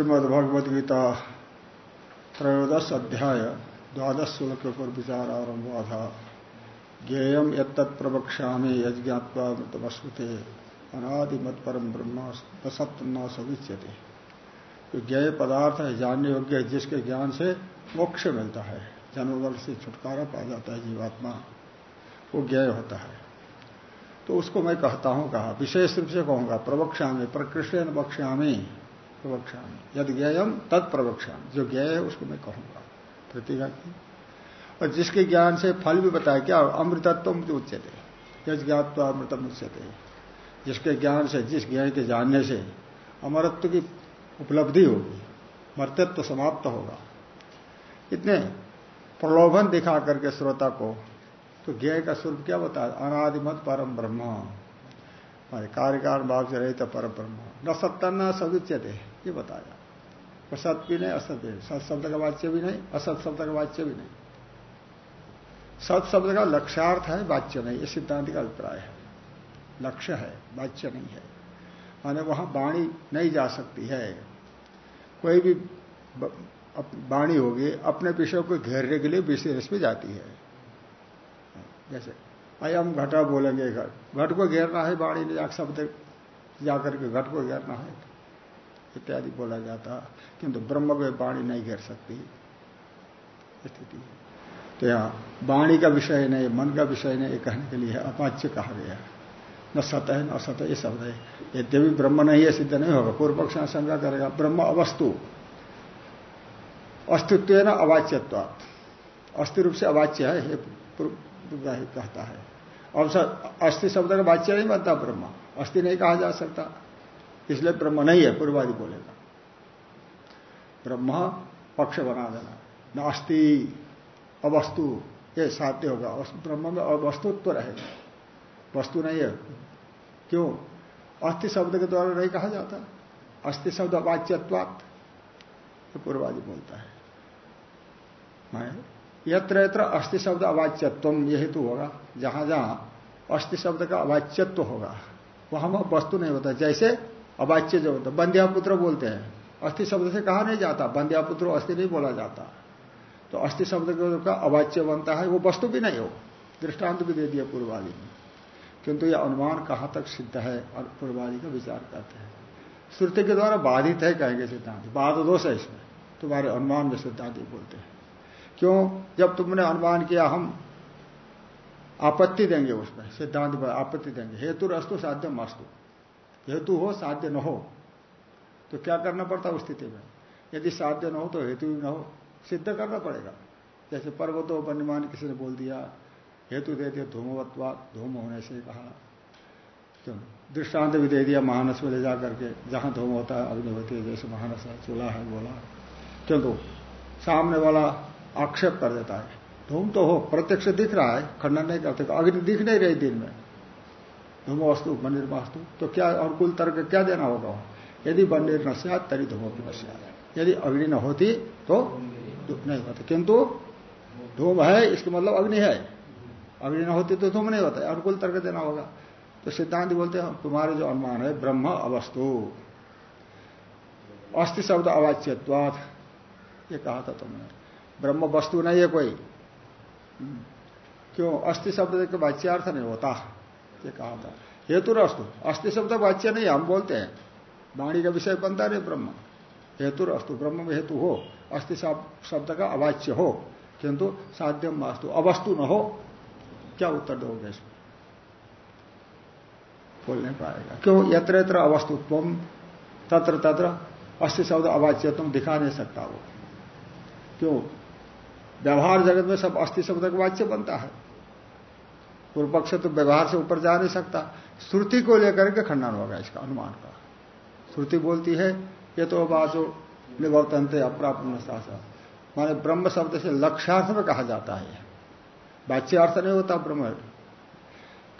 श्रीमद गीता त्रयोदश अध्याय द्वादश श्लोक के ऊपर विचार आरंभ हुआ था ज्ञेयम यद प्रवक्षा में यज्ञात्वा मृतमस्मृते। अनादिमत परम ब्रह्म सत्य न सविच्यते तो ज्ञेय पदार्थ है जानने योग्य जिसके ज्ञान से मोक्ष मिलता है। जन्मवर्ग से छुटकारा पा जाता है जीवात्मा। वो ज्ञेय होता है। तो उसको मैं कहता हूँ, कहा, विशेष रूप से कहूँगा प्रवक्षा में प्रकृष्ण बक्ष्यामी प्रवक्षा यद ज्ञेयम तद प्रवक्षा जो ज्ञेय है, उसको मैं कहूँगा। प्रतिभा की। और जिसके ज्ञान से फल भी बताया क्या अमृतत्व उच्चते यज ज्ञात्व अमृतम उच्चते जिसके ज्ञान से, जिस ज्ञान के जानने से अमरत्व की उपलब्धि होगी, मर्तत्व समाप्त होगा। इतने प्रलोभन दिखा करके श्रोता को तो ज्ञ का स्वरूप क्या बताया? अनादिमत परम ब्रह्म। कार्यकार भाव से रही तो परम ब्रह्म। न सत्ता न सदुच्यते ये बताया। और सत भी नहीं, असत सत शब्द का वाच्य भी नहीं, असत शब्द का वाच्य भी नहीं। सत शब्द का लक्ष्यार्थ है, वाच्य नहीं, ये सिद्धांत का अभिप्राय है। लक्ष्य है, वाच्य नहीं है। माने वहाँ वाणी नहीं जा सकती है। कोई भी वाणी होगी, अपने विषय को घेरने के लिए विशेष में जाती है। जैसे, अयम घटा बोलेंगे घट घट को घेरना है, वाणी ने शब्द जाकर के घट को घेरना है। इत्यादि बोला जाता किंतु ब्रह्म को वाणी नहीं घेर सकती। स्थिति है। तो यहाँ, वाणी का विषय नहीं, मन का विषय नहीं कहने के लिए अपाच्य कहा गया न सत है, न असत ये शब्द है। यद्यपि ब्रह्म नहीं है, सिद्ध नहीं होगा। पूर्व पक्ष शंका करेगा, ब्रह्म अवस्तु। अस्तित्व न अवाच्यत्व अस्थि रूप से अवाच्य है कहता है। अस्थि शब्द का वाच्य नहीं बनता ब्रह्म। अस्थि नहीं कहा जा सकता। इसलिए ब्रह्म नहीं है, पूर्वादि बोलेगा। ब्रह्म पक्ष बना देना। नास्ति अवस्तु, ये साध्य होगा। ब्रह्म में अवस्तुत्व तो रहेगा। वस्तु नहीं है। क्यों? अस्थि शब्द के द्वारा नहीं कहा जाता। अस्थि शब्द वाच्यत्वात। तो पूर्वादि बोलता है। मैं यत्र यत्र अस्थि शब्द अवाच्यत्व ये हेतु होगा। जहाँ जहाँ अस्थि शब्द का अवाच्यत्व होगा, वहाँ वह वस्तु नहीं होता। जैसे अवाच्य जो होता बंध्यापुत्र बोलते हैं अस्थि शब्द से कहा नहीं जाता। बंध्यापुत्र अस्थि नहीं बोला जाता। तो अस्थि शब्द का अवाच्य बनता है, वो वस्तु भी नहीं हो। दृष्टांत भी दे दिया पूर्वादि ने। किंतु यह अनुमान कहाँ तक सिद्ध है, और पूर्वादि का विचार करते हैं। श्रुति के द्वारा बाधित है, कहेंगे सिद्धांत। बाद दोष है इसमें। तुम्हारे अनुमान में सिद्धांत बोलते हैं। क्यों? जब तुमने अनुमान किया, हम आपत्ति देंगे उसमें सिद्धांत पर आपत्ति देंगे। हेतु रस्तु, साध्य मस्तु। हेतु हो, साध्य न हो तो क्या करना पड़ता उस स्थिति में? यदि साध्य न हो तो हेतु भी न हो, सिद्ध करना पड़ेगा। जैसे पर्वतो बन्यमान किसी ने बोल दिया, हेतु दे दिया धूमवत्वा धूम होने से कहा। क्यों दृष्टांत भी दे दिया महानस में ले जा करके जहाँ धूम होता है अग्नि होती है जैसे महानस है, चूल्हा है बोला किंतु सामने वाला आक्षेप कर देता है। धूम तो हो, प्रत्यक्ष दिख रहा है, खंडन नहीं करते अग्नि दिख नहीं रही दिन में। धूम वस्तु मंदिर वास्तु तो क्या अनुकूल तर्क क्या देना होगा? यदि मंदिर न सियात तरी धूमो की नश्यात यदि अग्नि न होती तो नहीं होता। किंतु धूम है, इसका मतलब अग्नि है। अग्नि न होती तो धूम नहीं होता अनुकूल तर्क देना होगा। तो सिद्धांत बोलते हैं, तुम्हारे जो अनुमान है, ब्रह्म अवस्तु। अस्थि शब्द अवाच्यवाद ये कहा था तुमने। ब्रह्म वस्तु नहीं है कोई। क्यों? अस्थि शब्द के वाच्यार्थ नहीं होता। ये कहा था। हेतु रस्तु। अस्थि शब्द वाच्य नहीं, हम बोलते हैं। वाणी का विषय बनता नहीं ब्रह्म। हेतु रस्तु। ब्रह्म में हेतु हो। अस्थि शब्द का अवाच्य हो। किंतु साध्यम वास्तु। अवस्तु न हो। क्या उत्तर दोगे इसमें? बोल नहीं पाएगा। क्यों? यत्र यत्र अवस्तुत्व। तत्र तत्र अस्थि शब्द अवाच्य तुम दिखा नहीं सकता वो। क्यों? व्यवहार जगत में सब अस्थि शब्द का वाच्य बनता है। पूर्व पक्ष तो व्यवहार से ऊपर जा नहीं सकता। श्रुति को लेकर के खंडन होगा इसका अनुमान का। श्रुति बोलती है, ये तो बाजो निवर्तनते अप्राप्त शासन माने ब्रह्म शब्द से लक्ष्यार्थ में कहा जाता है वाच्य अर्थ नहीं होता ब्रह्म।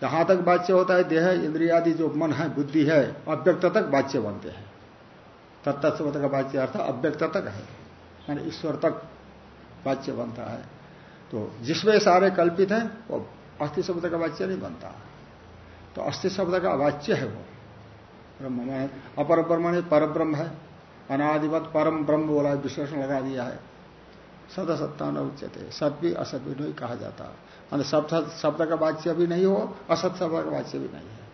कहाँ तक वाच्य होता है? देह, इंद्रियादि जो मन है, बुद्धि है, अव्यक्त तक वाच्य बनते हैं। तत्त शब्द का वाच्य अर्थ अव्यक्त तक है। माने ईश्वर तक वाच्य बनता है। तो जिसमें सारे कल्पित हैं, वो अस्थि शब्द का वाच्य नहीं बनता। तो अस्थि शब्द का अवाच्य है वो। ब्रह्म में अपर ब्रह्म पर ब्रह्म है। अनादिवत परम ब्रह्म बोला, विश्लेषण लगा दिया है। सद सत्ता न उच्चते सत भी असत भी नहीं कहा जाता। मान शब्द का वाच्य भी नहीं हो, असत शब्द का वाच्य भी नहीं है।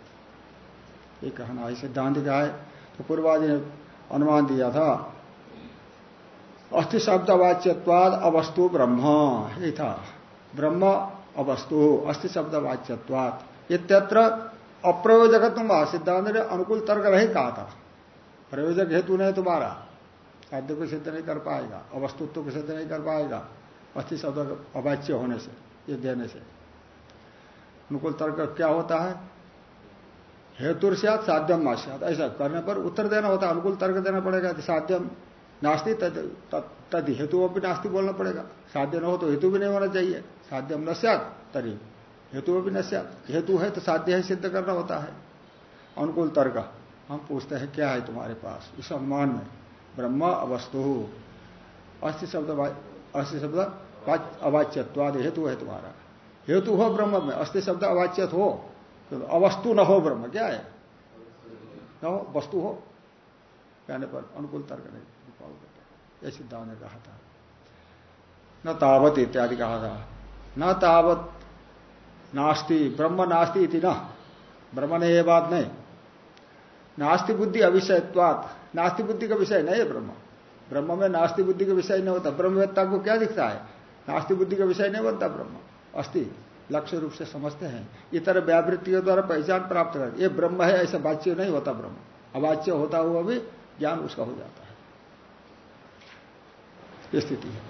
ये कहना है, सिद्धांत का है। तो पूर्वादि ने अनुमान दिया था अस्थि शब्द वाच्यवाद अवस्तु ब्रह्म ये था। ब्रह्म, अवस्तु अस्थि शब्द वाच्यवाद इत्यत्र अप्रयोजक तुम सिद्धांत ने अनुकूल तर्क नहीं कहा था प्रयोजक हेतु नहीं तुम्हारा खाद्य को सिद्ध नहीं कर पाएगा अवस्तुत्व को सिद्ध नहीं कर पाएगा अस्थि शब्द अवाच्य होने से ये देने से अनुकूल तर्क क्या होता है? हेतु साध्यम मास्यात ऐसा करने पर उत्तर देना होता है अनुकूल तर्क देना पड़ेगा साध्यम नास्ती तद हेतु भी नास्ती बोलना पड़ेगा। साध्य न हो तो हेतु भी नहीं होना चाहिए। साध्यम न सत तरी। हेतु भी न हेतु है तो साध्य है, सिद्ध करना होता है। अनुकूल तर्क। हम पूछते हैं, क्या है तुम्हारे पास? इस अनुमान में। ब्रह्म अवस्तु। अस्थि शब्द अस्थि शब्द अवाच्यवाद हेतु है तुम्हारा। हेतु हो ब्रह्म में अस्थि शब्द अवाच्यत हो। तो अवस्तु न हो ब्रह्म, क्या है? न हो, वस्तु हो। कहने पर अनुकूल तर्क नहीं यह सिद्धांत ने कहा था। न तावत इत्यादि कहा था। न तावत नास्ति, ब्रह्म नास्ति इति न। ब्रह्म ने यह बात नहीं। नास्ति बुद्धि अविषयत्वात। नास्ति बुद्धि का विषय नहीं है ब्रह्म। ब्रह्म में नास्ति बुद्धि का विषय नहीं होता। ब्रह्मवेत्ता को क्या दिखता है? नास्ति बुद्धि का विषय नहीं बनता ब्रह्म। अस्थि लक्ष्य रूप से समझते हैं। इतर व्यावृत्ति के द्वारा पहचान प्राप्त कर ये ब्रह्म है, ऐसा वाच्य नहीं होता ब्रह्म। अवाच्य होता हुआ भी ज्ञान उसका हो जाता है। ये स्थिति है।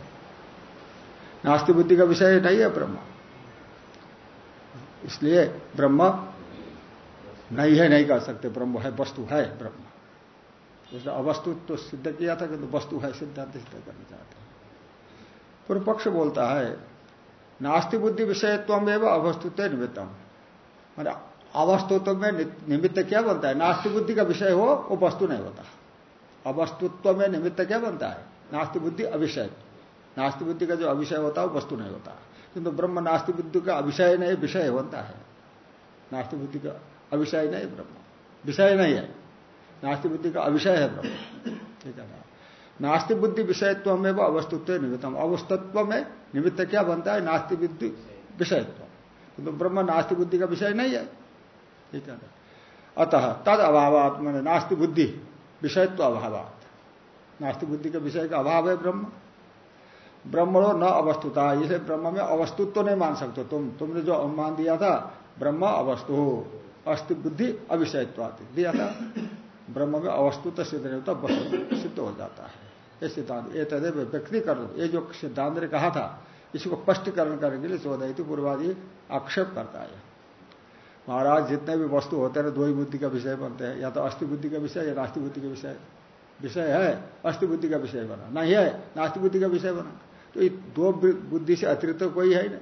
नास्ति बुद्धि का विषय नहीं है ब्रह्म। इसलिए ब्रह्म नहीं है, नहीं कह सकते। ब्रह्म है, वस्तु है, ब्रह्म। उसने अवस्तु तो सिद्ध किया था कि तो वस्तु है, सिद्धांत सिद्ध करना चाहते हैं। पूर्व पक्ष बोलता है, नास्ति बुद्धि विषयत्व एवं अवस्तुत्व निमित्तम। मैंने अवस्तुत्व में निमित्त क्या बोलता है? नास्ति बुद्धि का विषय हो, वो वस्तु नहीं होता। अवस्तुत्व में निमित्त क्या बनता है? नास्ति बुद्धि अविषय। नास्ति बुद्धि का जो अविषय होता है, वो वस्तु नहीं होता। किंतु ब्रह्म नास्ति बुद्धि का अविषय नहीं, विषय बनता है। नास्ति बुद्धि का अविषय नहीं ब्रह्म। विषय नहीं है। नास्ति बुद्धि का अविषय है ब्रह्म। ठीक है नास्ति बुद्धि विषयत्व में वो अवस्तुत्व निमित्तम। अवस्तत्व में निमित्त क्या बनता है? नास्ति बुद्धि विषयत्व किंतु ब्रह्म नास्ति बुद्धि का विषय नहीं है। ठीक है अतः तद अभाव मैंने नास्ति बुद्धि विषयत्व अभाव नास्ति बुद्धि के विषय का अभाव है ब्रह्म। ब्रह्मणो न अवस्तुता। इसे ब्रह्म में अवस्तुत्व नहीं मान सकते तुम। तुमने जो अनुमान दिया था, ब्रह्म अवस्तु। अस्थि बुद्धि अविषयत्व दिया था। ब्रह्म में अवस्तुत्व सिद्ध नहीं होता वस्तु सिद्ध हो जाता है। ये सिद्धांत, ये तदेव व्यक्तिकरण। ये जो सिद्धांत ने कहा था, इसको स्पष्टीकरण करने के लिए चौदह पूर्वादि आक्षेप करता है। महाराज, जितने भी वस्तु होते हैं दो ही बुद्धि का विषय बनते हैं। या तो अस्थि बुद्धि का विषय या नास्ति बुद्धि का विषय। विषय है, अस्थि बुद्धि का विषय बना। नहीं है, नास्ति बुद्धि का विषय बना। तो ये दो बुद्धि से अतिरिक्त तो कोई है नहीं।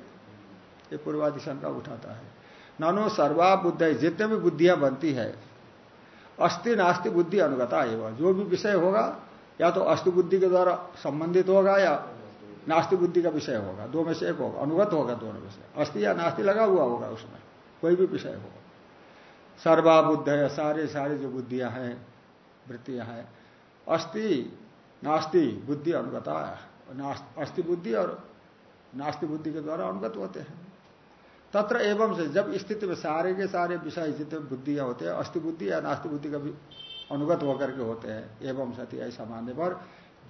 ये पूर्वादि शंका उठाता है। नानो सर्वा बुद्ध, जितने भी बुद्धियाँ बनती है, अस्थि नास्ति बुद्धि अनुगता एवं। जो भी विषय होगा, या तो अस्थि बुद्धि के द्वारा संबंधित होगा या नास्ति बुद्धि का विषय होगा। दो में से एक होगा, अनुगत होगा दोनों में से। अस्थि या नास्ति लगा हुआ होगा उसमें। कोई भी विषय हो। सर्वा बुद्ध है, सारे सारे जो बुद्धियाँ हैं, वृत्तियाँ हैं। अस्थि, नास्ति बुद्धि अनुगता अस्थि बुद्धि और नास्ति बुद्धि के द्वारा अनुगत होते हैं। तत्र एवं से जब स्थिति में सारे के सारे विषय जितने बुद्धियाँ होते हैं, अस्थि बुद्धि या नास्ति बुद्धि का भी अनुगत होकर के होते हैं, एवं सती ऐसा मानने पर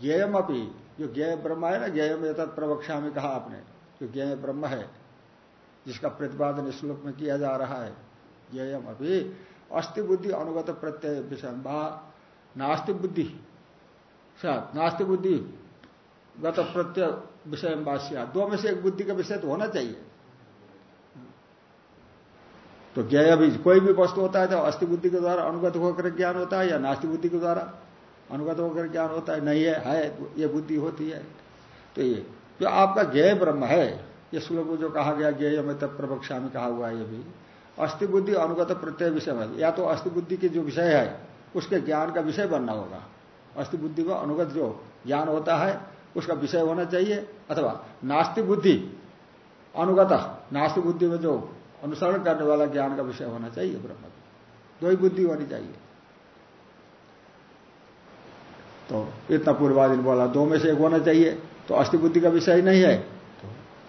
ज्ञेयम अपनी जो ज्ञेय ब्रह्म है ना, ज्ञेयम ये प्रवक्षा में कहा आपने, जो ज्ञेय ब्रह्म है जिसका प्रतिपादन श्लोक में किया जा रहा है। ज्ञेयम अभी अस्थि बुद्धि अनुगत प्रत्यय विषय नास्ति बुद्धि। नास्ति बुद्धि। गत प्रत्यय विषय वास्या दो में से एक बुद्धि का विषय तो होना चाहिए। तो ज्ञेय भी, कोई भी वस्तु होता है तो अस्थि बुद्धि के द्वारा अनुगत होकर ज्ञान होता है या नास्ति बुद्धि के द्वारा अनुगत होकर ज्ञान होता है? नहीं है है, ये बुद्धि होती है। तो ये, जो आपका ज्ञ ब्रह्म है ये श्लोक जो कहा गया ज्ञेय में तब प्रवक्षा में कहा हुआ है ये भी। अस्थि बुद्धि अनुगत प्रत्यय विषय में या तो अस्थि बुद्धि की जो विषय है, उसके ज्ञान का विषय बनना होगा। अस्थि बुद्धि को अनुगत जो ज्ञान होता है, उसका विषय होना चाहिए। अथवा नास्ति बुद्धि अनुगत नास्ति बुद्धि में जो अनुसरण करने वाला ज्ञान का विषय होना चाहिए ब्रह्म दो ही बुद्धि होनी चाहिए। तो इतना पूर्वादि बोला, दो में से एक होना चाहिए। तो अस्थि बुद्धि का विषय नहीं है।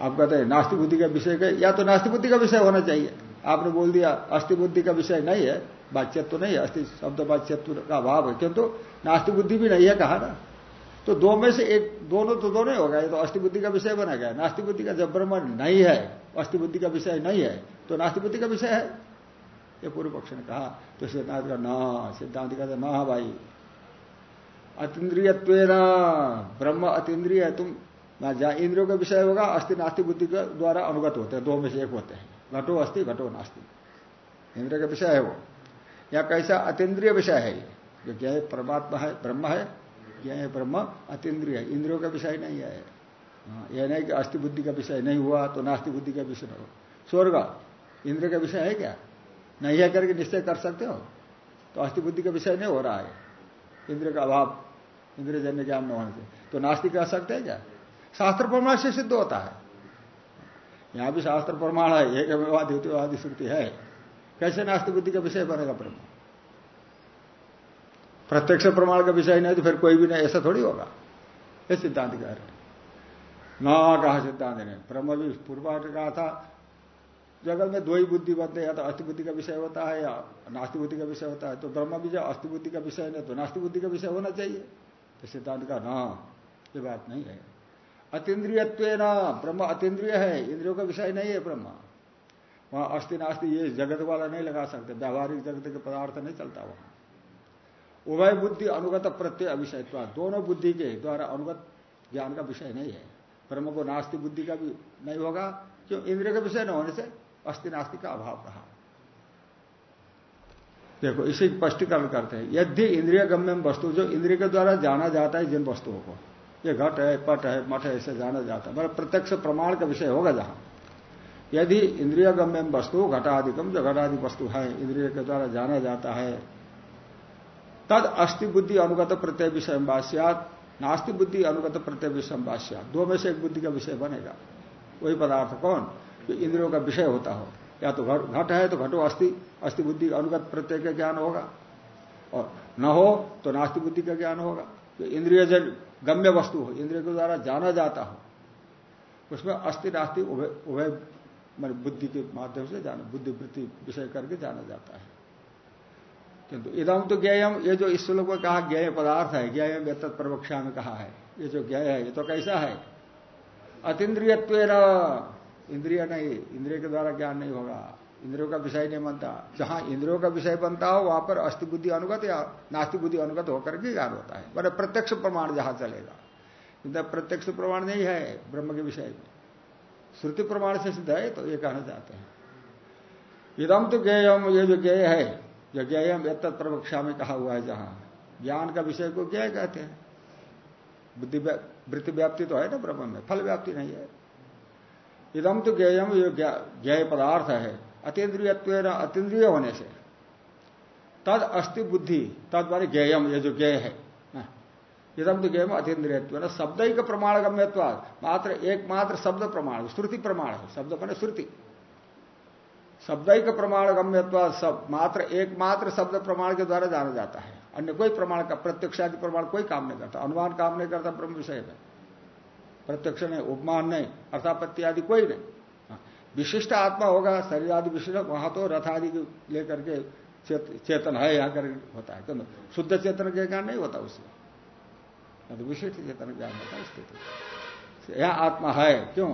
आप कहते हैं नास्तिक बुद्धि का विषय का, या तो नास्तिक बुद्धि का विषय होना चाहिए। आपने बोल दिया, अस्थि बुद्धि का विषय नहीं है तो नहीं है, अस्थि शब्द बातचीत का अभाव है, किंतु नास्तिक बुद्धि भी नहीं है कहा ना। तो दो में से एक, दोनों तो दोनों ही होगा, ये तो अस्थि बुद्धि का विषय बना गया। नास्तिक बुद्धि का जब ब्रह्म नहीं है, अस्थि बुद्धि का विषय नहीं है तो नास्तिक बुद्धि का विषय है। ये पूर्व पक्ष ने कहा तो सिद्धांत का, न, सिद्धांत का न, भाई अतीन्द्रिय ब्रह्म अतीन्द्रिय, तुम जहाँ इंद्रियों का विषय होगा अस्थि नास्तिक बुद्धि के द्वारा अनुगत होते हैं दो में से एक होते हैं। घटो अस्थि घटो नास्ति। इंद्रिय का विषय है वो। या कैसा अतीन्द्रिय विषय है जो क्या है परमात्मा है ब्रह्म है क्या है ब्रह्म अतीन्द्रिय इंद्रियों का विषय नहीं है। हाँ, यह नहीं कि अस्थि बुद्धि का विषय नहीं हुआ तो नास्तिक बुद्धि का विषय हो। स्वर्ग इंद्र का विषय है क्या? नहीं है करके निश्चय कर सकते हो? तो अस्थि बुद्धि का विषय नहीं हो रहा है। इंद्र का अभाव इंद्रजन्य ज्ञान न होने से। तो नास्तिक कह सकते हैं क्या? शास्त्र प्रमाण से सिद्ध होता है। यहाँ भी शास्त्र प्रमाण है, एक द्वितीयवादी श्रुति है। कैसे नास्तिक बुद्धि का विषय बनेगा ब्रह्म? प्रत्यक्ष प्रमाण का विषय नहीं तो फिर कोई भी नहीं, ऐसा थोड़ी होगा। ये सिद्धांत कह रहे न कहा सिद्धांत ने, ब्रह्म भी पूर्वाट कहा था जगत में दो ही बुद्धि बनते या तो अस्थि बुद्धि का विषय होता है, या नास्तिक बुद्धि का विषय होता है। तो ब्रह्म भी जब अस्थि बुद्धि का विषय नहीं तो नास्तिक बुद्धि का विषय होना चाहिए। तो सिद्धांत का न, ये बात नहीं है। अतीन्द्रियत्व न ब्रह्म अतीन्द्रिय है, इंद्रियों का विषय नहीं है ब्रह्म। वहाँ अस्थि नास्ति ये जगत वाला नहीं लगा सकते, व्यावहारिक जगत के पदार्थ नहीं चलता वहाँ। उभय बुद्धि, अनुगत, प्रत्यय अभिषयत्व दोनों बुद्धि के द्वारा अनुगत ज्ञान का विषय नहीं है। ब्रह्म को नास्तिक बुद्धि का भी नहीं होगा, क्यों? इंद्रिय का विषय न होने से अस्थि नास्तिक का अभाव रहा। देखो, इसे स्पष्टीकरण करते हैं। यदि इंद्रिय गम्यम वस्तु, जो इंद्रिय के द्वारा जाना जाता है जिन वस्तुओं को। ये घट है, पट है, मठ है ऐसे जाना जाता है। मतलब प्रत्यक्ष प्रमाण का विषय होगा जहाँ। यदि इंद्रिय गम्यम वस्तु घटाधिकम जो घटादि वस्तु है, इंद्रिय के द्वारा जाना जाता है, तद अस्थि बुद्धि अनुगत प्रत्यय विषय भाष्यात नास्ति बुद्धि अनुगत प्रत्यय विषय भाष्यात दो में से एक बुद्धि का विषय बनेगा। वही पदार्थ कौन? जो इंद्रियों का विषय होता हो। या तो घट है तो घटो अस्थि अस्थि बुद्धि अनुगत प्रत्यय का ज्ञान होगा। और न हो तो नास्ति बुद्धि का ज्ञान होगा। जो इंद्रिय गम्य वस्तु हो, इंद्रिय के द्वारा जाना जाता हो, उसमें अस्थि नास्ति उभय मान बुद्धि के माध्यम से जाना बुद्धि वृत्ति विषय करके जाना जाता है। किंतु इदम तो ज्ञम ये जो इस श्लोक में कहा ज्ञेय पदार्थ है ज्ञेयम ये प्रवक्षा में कहा है, ये जो ज्ञेय है, ये तो कैसा है? अतीन्द्रियत्व इंद्रिय नहीं, इंद्रिय के द्वारा ज्ञान नहीं होगा। इंद्रियों का विषय नहीं बनता। जहाँ इंद्रियों का विषय बनता हो, वहाँ पर अस्थि बुद्धि अनुगत या नास्तिक बुद्धि अनुगत होकर के ज्ञान होता है। बड़े प्रत्यक्ष प्रमाण जहाँ चलेगा। इधर प्रत्यक्ष प्रमाण नहीं है ब्रह्म के विषय में। श्रुति प्रमाण से सिद्ध है तो ये कहना चाहते हैं। इदम तो ज्ञेयम ये जो ज्ञेय है, जो ज्ञेयम ये प्रवक्षा में कहा हुआ है जहाँ। ज्ञान का विषय को ज्ञेय कहते हैं। बुद्धि वृत्ति व्याप्ति तो है ना ब्रह्म में, फल व्याप्ति नहीं है। इदम तो ज्ञेयम ये ज्ञेय पदार्थ है। अतीन्द्रियत्व अतीन्द्रिय होने से तद अस्थि बुद्धि तद मानी ज्ञेयम ये जो ज्ञेय है। इदम तो ज्ञेयम अतीन्द्रियत्व शब्द ही का प्रमाण गम्यत्व मात्र एकमात्र शब्द प्रमाण श्रुति प्रमाण है शब्द बने श्रुति। शब्द ही का प्रमाण गम्यत्व सब मात्र एकमात्र शब्द प्रमाण के द्वारा जाना जाता है। अन्य कोई प्रमाण का, प्रत्यक्षादि प्रमाण कोई काम नहीं करता। अनुमान काम नहीं करता ब्रह्म विषय में प्रत्यक्ष नहीं, उपमान नहीं, अर्थापत्ति आदि कोई नहीं। विशिष्ट आत्मा होगा शरीर आदि विशिष्ट, वहाँ तो रथ आदि लेकर के चेतन है, यहाँ कर होता है। तो शुद्ध चेतन के ज्ञान नहीं होता उसमें तो विशिष्ट चेतन ज्ञान होता है स्थिति यहाँ आत्मा है, क्यों?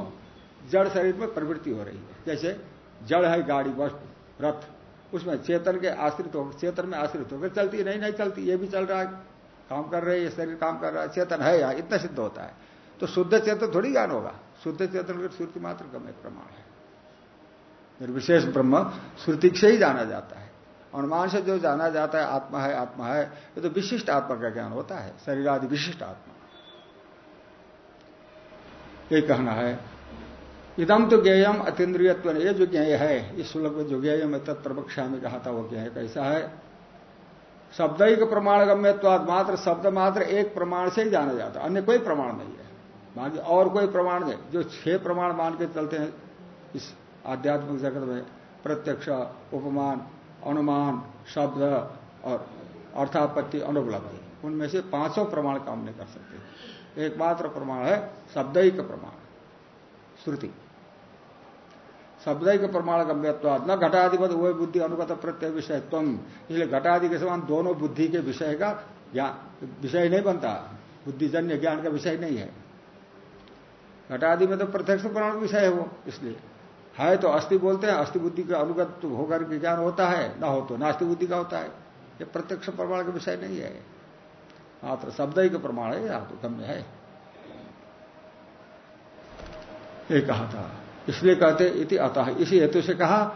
जड़ शरीर में प्रवृत्ति हो रही है। जैसे जड़ है गाड़ी, बस, रथ, उसमें चेतन के आश्रित होकर चेतन में आश्रित होकर चलती नहीं नहीं चलती, ये भी चल रहा है। काम कर रहे हैं, शरीर काम कर रहा है, चेतन है यहाँ, इतना सिद्ध होता है। तो शुद्ध चेतन थोड़ी ज्ञान होगा। शुद्ध चेतन की श्रुति मात्र में प्रमाण है। निर्विशेष ब्रह्म श्रुति से ही जाना जाता है। अनुमान से जो जाना जाता है, आत्मा है आत्मा है, ये तो विशिष्ट आत्मा का ज्ञान होता है, शरीर आदि विशिष्ट आत्मा। ये कहना है इदम तो ज्ञेयम अतीन्द्रियत्व ये जो ज्ञेय है, इस श्लोक में जो ज्ञेय में तत्प्रवक्षा में कहा था, वो ज्ञेय कैसा है? शब्द ही प्रमाण गम्यत्वाद मात्र, शब्द मात्र एक प्रमाण से ही जाना जाता अन्य कोई प्रमाण नहीं है। बाकी और कोई प्रमाण नहीं, जो छह प्रमाण मान के चलते हैं, इस आध्यात्मिक जगत में प्रत्यक्ष, उपमान, अनुमान, शब्द और अर्थापत्ति, अनुपलब्धि। उनमें से पाँचों प्रमाण काम नहीं कर सकते। एकमात्र प्रमाण है शब्दिक प्रमाण, श्रुति। शब्दिक प्रमाण गम्यत्वाद न घटाधिपत हुए बुद्धि अनुगत प्रत्यय विषय तुम इसलिए घटादि के समान दोनों बुद्धि के विषय का विषय नहीं बनता। बुद्धिजन्य ज्ञान का विषय नहीं है। घटादि में तो प्रत्यक्ष प्रमाण विषय है वो, इसलिए। है तो अस्थि बोलते हैं, अस्थि बुद्धि का अनुगत तो होकर के ज्ञान होता है, ना हो तो नास्ति बुद्धि का होता है। ये प्रत्यक्ष प्रमाण का विषय नहीं है। मात्र शब्द ही का प्रमाण है तो गम्य है। ये कहा था। इसलिए कहते, इति अतः, इसी हेतु से कहा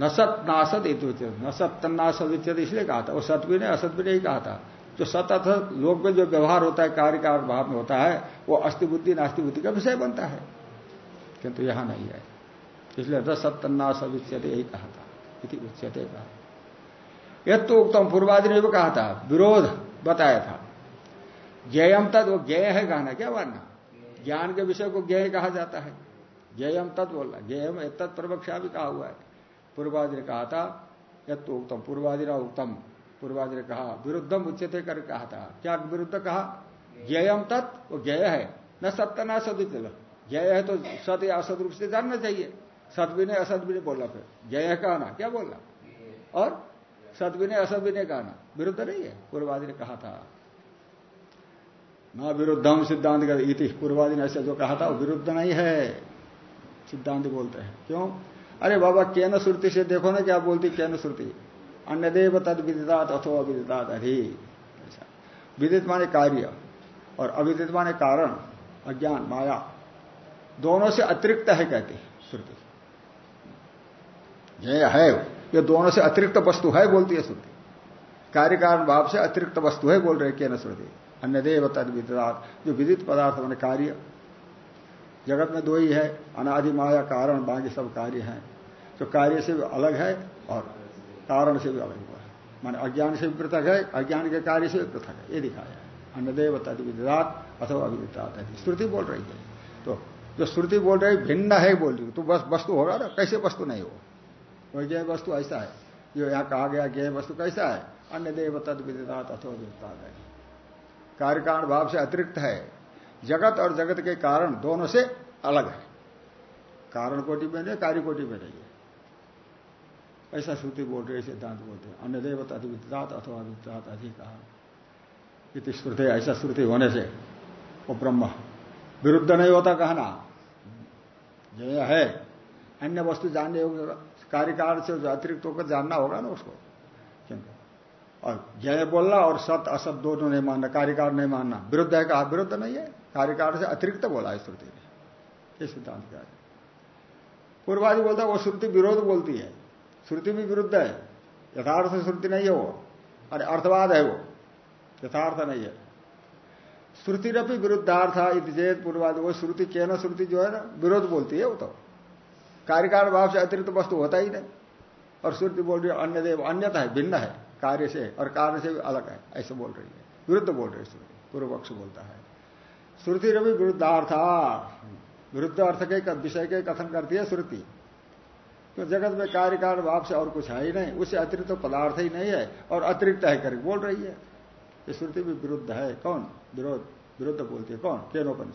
न सत नासत हेतु न सत तन्नासत इसलिए कहा था। वो सत भी नहीं असत भी नहीं कहा था। जो सत अथ लोक में जो व्यवहार होता है, कार्य का भाव में होता है, वो अस्थि बुद्धि, नास्ति बुद्धि का विषय बनता है। किंतु यहाँ नहीं है। इसलिए न सत्तन्नास विच्यते यही कहा था, इति उच्यते कहा। यह तो उत्तम पूर्वादि ने भी कहा था, विरोध बताया था। ज्ञम तद वो ज्ञ है कहना क्या मानना ज्ञान के विषय को ज्ञ कहा जाता है। ज्ञम तद बोलना ज्ञम तत् प्रवक्षा भी कहा हुआ है। पूर्वादि ने कहा था यद तो उत्तम पूर्वादि उत्तम। पूर्वादि ने कहा, विरुद्धम उच्चते कर कहा था। क्या विरुद्ध कहा? ज्ञम तत् वो ज्ञ है, न सत्य न है तो सत या असद रूप से जानना चाहिए। भी नहीं बोला फिर। ज्ञ कहना। क्या बोला? और भी नहीं कहना। विरुद्ध नहीं है। पूर्वादि ने कहा था। न विरुद्धम सिद्धांत का इति। पूर्वादि ने ऐसे जो कहा था, वो विरुद्ध नहीं है। सिद्धांत बोलते हैं। क्यों? अरे बाबा, केन श्रुति से देखो ना क्या बोलती केन श्रुति। अन्य देव तद विदितात अथवा अविदितात अधि। विदित माने कार्य और अविदित माने कारण, अज्ञान, माया। दोनों से अतिरिक्त है कहती श्रुति। ये है ये दोनों से अतिरिक्त वस्तु है बोलती है श्रुति। कार्य कारण भाव से अतिरिक्त वस्तु है बोल रहे केन श्रुति अन्य देव तद विदितात जो विदित पदार्थ मैंने कार्य। जगत में दो ही है, अनादि, माया, कारण, बाकी सब कार्य हैं। जो कार्य से भी अलग है और कारण से भी अलग हुआ है। मान अज्ञान से भी पृथक है, अज्ञान के कार्य से भी पृथक है। ये दिखाया है। अन्नदेव तद अथवा अविदितात श्रुति बोल रही है। तो जो श्रुति बोल रही भिन्न है बोल रही तो बस वस्तु होगा ना? कैसे वस्तु नहीं हो वही ज्ञ वस्तु ऐसा है। जो यहाँ कहा गया ज्ञ वस्तु कैसा है? अन्य देव तद विदितात अथवा विदितात है। कार्य कारण भाव से अतिरिक्त है। जगत और जगत के कारण दोनों से अलग है। कारण कोटि में नहीं, कार्य कोटि में नहीं है। ऐसा श्रुति बोल रहे सिद्धांत बोलते हैं। अन्य देवता अधिविदात अथवा विदात अधिक। इति श्रुति, ऐसा श्रुति होने से, वो ब्रह्म। विरुद्ध नहीं होता कहना। जय है। अन्य वस्तु जानने होगा कार्यकाल से जो अतिरिक्त होकर जानना होगा ना उसको। और जय बोलना और सत असत दोनों नहीं मानना, कार्यकाल नहीं मानना। विरुद्ध है कहा विरुद्ध नहीं है? कार्यकाल से अतिरिक्त बोला है श्रुति ने। ये सिद्धांत क्या है। पूर्वादि बोलता है, वो श्रुति विरोध बोलती है। श्रुति भी विरुद्ध है। यथार्थ श्रुति नहीं है वो। अरे अर्थवाद है वो। यथार्थ नहीं है। श्रुति रपी विरुद्धार्थ इतिचेत पूर्वाद, वो श्रुति कहना श्रुति जो है ना, विरोध बोलती है वो तो। कार्यकाल भाव से अतिरिक्त वस्तु होता ही नहीं। और श्रुति बोल रही अन्य देव अन्यता है, भिन्न है, कार्य से, और कार्य से भी अलग है, ऐसे बोल रही है। विरुद्ध बोल रही है श्रुति पूर्व पक्ष बोलता है। श्रुति रवि विरुद्धार्थ, विरुद्ध अर्थ के, विषय के कथन करती है श्रुति। तो जगत में कार्य कारण भाव से और कुछ है ही नहीं उससे अतिरिक्त तो पदार्थ ही नहीं है, और अतिरिक्त है करके बोल रही है। ये श्रुति भी विरुद्ध है, कौन? विरोध, विरुद्ध बोलती है, कौन? केनोपन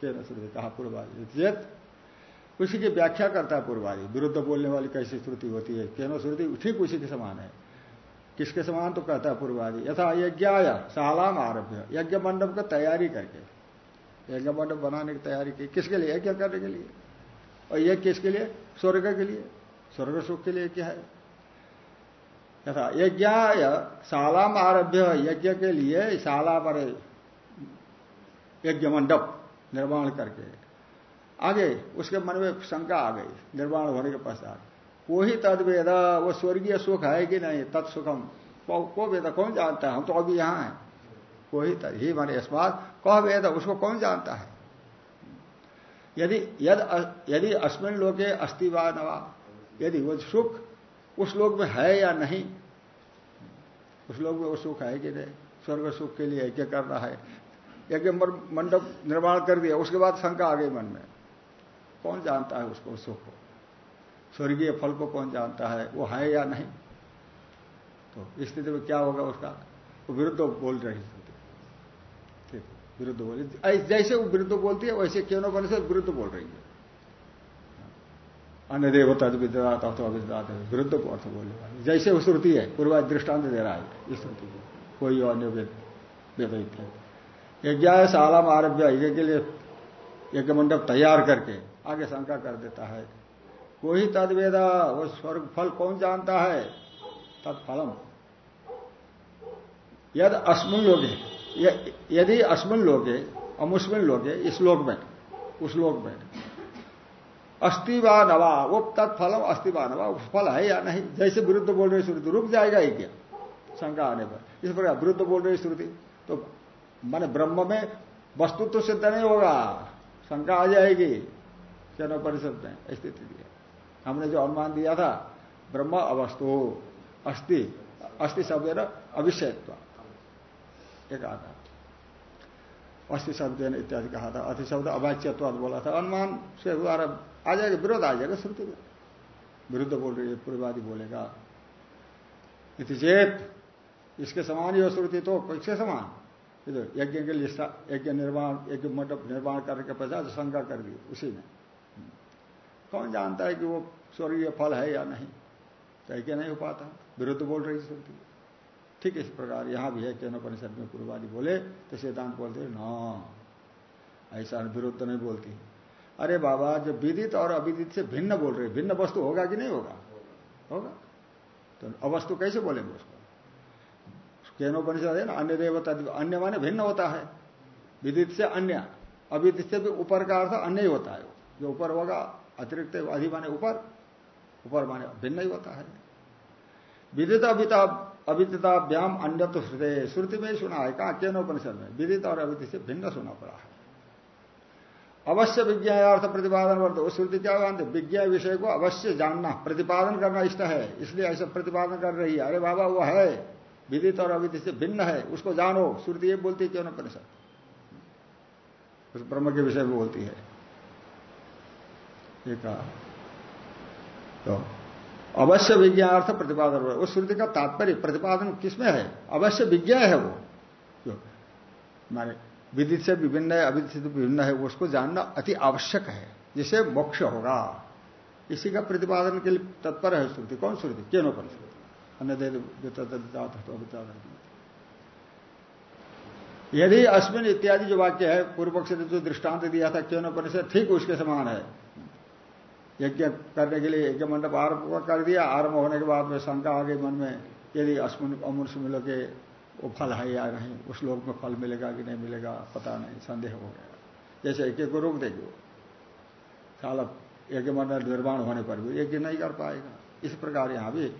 केन श्रुति कहा पूर्वादि उसी की व्याख्या करता है पूर्वादि। विरुद्ध बोलने वाली कैसी श्रुति होती है? केनो श्रुति ठीक उसी के समान है। किसके समान? तो कहता है पूर्वादि, यथा यज्ञ सालाम आरभ्य यज्ञ मंडप का तैयारी करके। यज्ञ मंडप बनाने की तैयारी की। किसके लिए? यज्ञ करने के लिए। और यह किसके लिए? स्वर्ग के लिए। स्वर्ग सुख के लिए क्या है? यथा यज्ञ शाला में आरभ्य, यज्ञ के लिए शाला पर यज्ञ मंडप निर्माण करके। आगे, उसके मन में शंका आ गई निर्माण होने के पश्चात। वही तद वेद वो स्वर्गीय सुख है कि नहीं? तत्सुखम। को वेद कौन जानता है? हम तो अभी यहाँ हैं। वही तद ही माने इस बात, कह वेद, उसको कौन जानता है? यदि, यद, यदि अस्मिन लोके अस्तिवा नवा यदि वो सुख उस लोक में है या नहीं? उस लोक में वो सुख है कि नहीं? स्वर्ग सुख के लिए यज्ञ कर रहा है। यज्ञ मंडप निर्माण कर दिया, उसके बाद शंका आ गई मन में। कौन जानता है उसको सुख को? स्वर्गीय फल को कौन जानता है? वो है या नहीं? तो स्थिति में क्या होगा उसका? वो विरुद्ध बोल रही श्रुति ठीक विरुद्ध बोली जैसे वो विरुद्ध बोलती है, वैसे क्यों न बने से विरुद्ध बोल रही है। अन्य देवता विद्यात अथवा विद्यात विरुद्ध को अर्थ बोलने वाली जैसे वो श्रुति है पूर्वा दृष्टांत दे रहा है इस श्रुति को। कोई अन्य वेद यज्ञशाला में आरभ्य, यज्ञ के लिए यज्ञ मंडप तैयार करके आगे शंका कर देता है। कोई तदवेदा, वो स्वर्ग फल कौन जानता है? तत्फलम। यद अस्मिन लोगे यदि अस्मिन लोगे अमुस्मिन लोगे इस लोक में, उस लोक में। अस्थि व नवा वो तत्फलम अस्थि व नवा फल है या नहीं? जैसे विरुद्ध बोल रही श्रुति, रुक जाएगा ही क्या? शंका आने पर। इस प्रकार विरुद्ध बोल रही श्रुति तो माने ब्रह्म में वस्तु तो सिद्ध नहीं होगा, शंका आ जाएगी। चलो परिषद में स्थिति दी हमने जो अनुमान दिया था, ब्रह्म अवस्तु, अस्थि अस्थि शब्द है अभिषेक एक आता अस्थि शब्द इत्यादि कहा था। अति शब्द अवाच्यत्व बोला था। अनुमान से द्वारा आ जाएगा, विरोध आ जाएगा श्रुति में। विरुद्ध बोल रही है, पूर्वादि बोलेगा। चेत, इसके समान ही श्रुति तो किसके समान। यज्ञ के लिए यज्ञ निर्माण यज्ञ मंडप निर्माण करने के पश्चात शंका कर दी उसी में। कौन जानता है कि वो स्वर्गीय फल है या नहीं? तो यज्ञ नहीं हो पाता। विरुद्ध बोल रही श्रुति ठीक इस प्रकार यहाँ भी है केनो परिषद में पूर्वादि बोले तो सिद्धांत बोलते न, ऐसा विरुद्ध नहीं बोलती। अरे बाबा जो विदित और अविदित से भिन्न बोल रहे भिन्न वस्तु होगा कि नहीं होगा? होगा। तो अवस्तु कैसे बोलेंगे उसको? केनो केनोपनिषद है ना, अन्य देवता, अन्य माने भिन्न होता है। विदित से अन्य, अविदित से भी ऊपर का अर्थ अन्य ही होता है जो ऊपर होगा, अतिरिक्त अधि माने ऊपर ऊपर माने भिन्न ही होता है। विदित अभिता अविदिता व्याम अन्य तो श्रुति। श्रुति में सुना है, कहा? केनोपनिषद में। विदित और अविदित से भिन्न सुना पड़ा है। अवश्य विज्ञा अर्थ प्रतिपादन वर्त श्रुति क्या मानते? विज्ञा विषय को अवश्य जानना। प्रतिपादन करना इष्ट है। इसलिए ऐसा प्रतिपादन कर रही है। अरे बाबा, वो है। विदित और अविदित से भिन्न है। उसको जानो। श्रुति ये बोलती है क्यों ना परिषद उस ब्रह्म के विषय में बोलती है। ये कहा। तो अवश्य विज्ञान प्रतिपादन उस श्रुति का तात्पर्य, प्रतिपादन किसमें है? अवश्य विज्ञा है वो। जो माने विदित से विभिन्न है, अविदित से विभिन्न है, उसको जानना अति आवश्यक है। जिसे मोक्ष होगा। इसी का प्रतिपादन के लिए तत्पर है श्रुति कौन श्रुति केनो पर अन्य यदि अश्विन इत्यादि जो वाक्य है पूर्व पक्ष ने जो दृष्टांत दिया था क्यों परिषद ठीक उसके समान है। यज्ञ करने के लिए यज्ञ मंडप आरंभ कर दिया। आरंभ होने के बाद में शंका आ गई मन में यदि अश्विन मिलो के वो फल है या नहीं, उस लोग में फल मिलेगा कि नहीं मिलेगा, पता नहीं, संदेह हो गया। जैसे एक एक को रोक देगी वो। साल यज्ञ मंडल निर्माण होने पर भी यज्ञ नहीं कर पाएगा। इस प्रकार यहाँ भी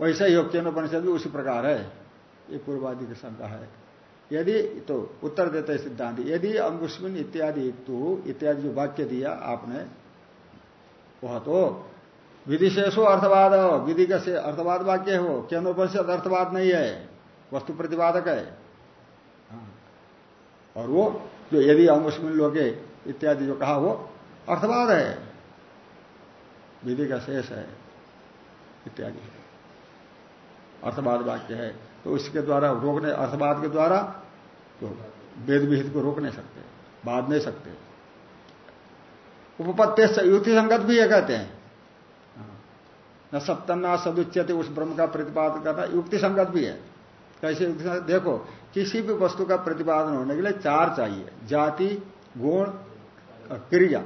वैसा ही परिषद भी उसी प्रकार है। ये पूर्वादि की शंका है। यदि तो उत्तर देते सिद्धांत, यदि अंगुष्मिन इत्यादि तू, इत्यादि जो वाक्य दिया आपने वह तो विधिशेषो अर्थवाद विधि का अर्थवाद वाक्य हो केंद्रोपनिषद अर्थवाद नहीं है। वस्तु प्रतिपादक है। हाँ। और वो जो यदि अंगुष्मिन लोगे इत्यादि जो कहा वो अर्थवाद है। विधि का शेष है। इत्यादि अर्थवाद वाक्य है। तो इसके द्वारा रोकने, अर्थवाद के द्वारा तो वेद विहित को रोक नहीं सकते, बाध नहीं सकते। उपपत्ति युक्ति संगत भी है कहते हैं। न सप्तन्ना सदुच्यते उस ब्रह्म का प्रतिपादन करना युक्ति संगत भी है। कैसे युक्ति देखो, किसी भी वस्तु का प्रतिपादन होने के लिए चार चाहिए। जाति, गुण, क्रिया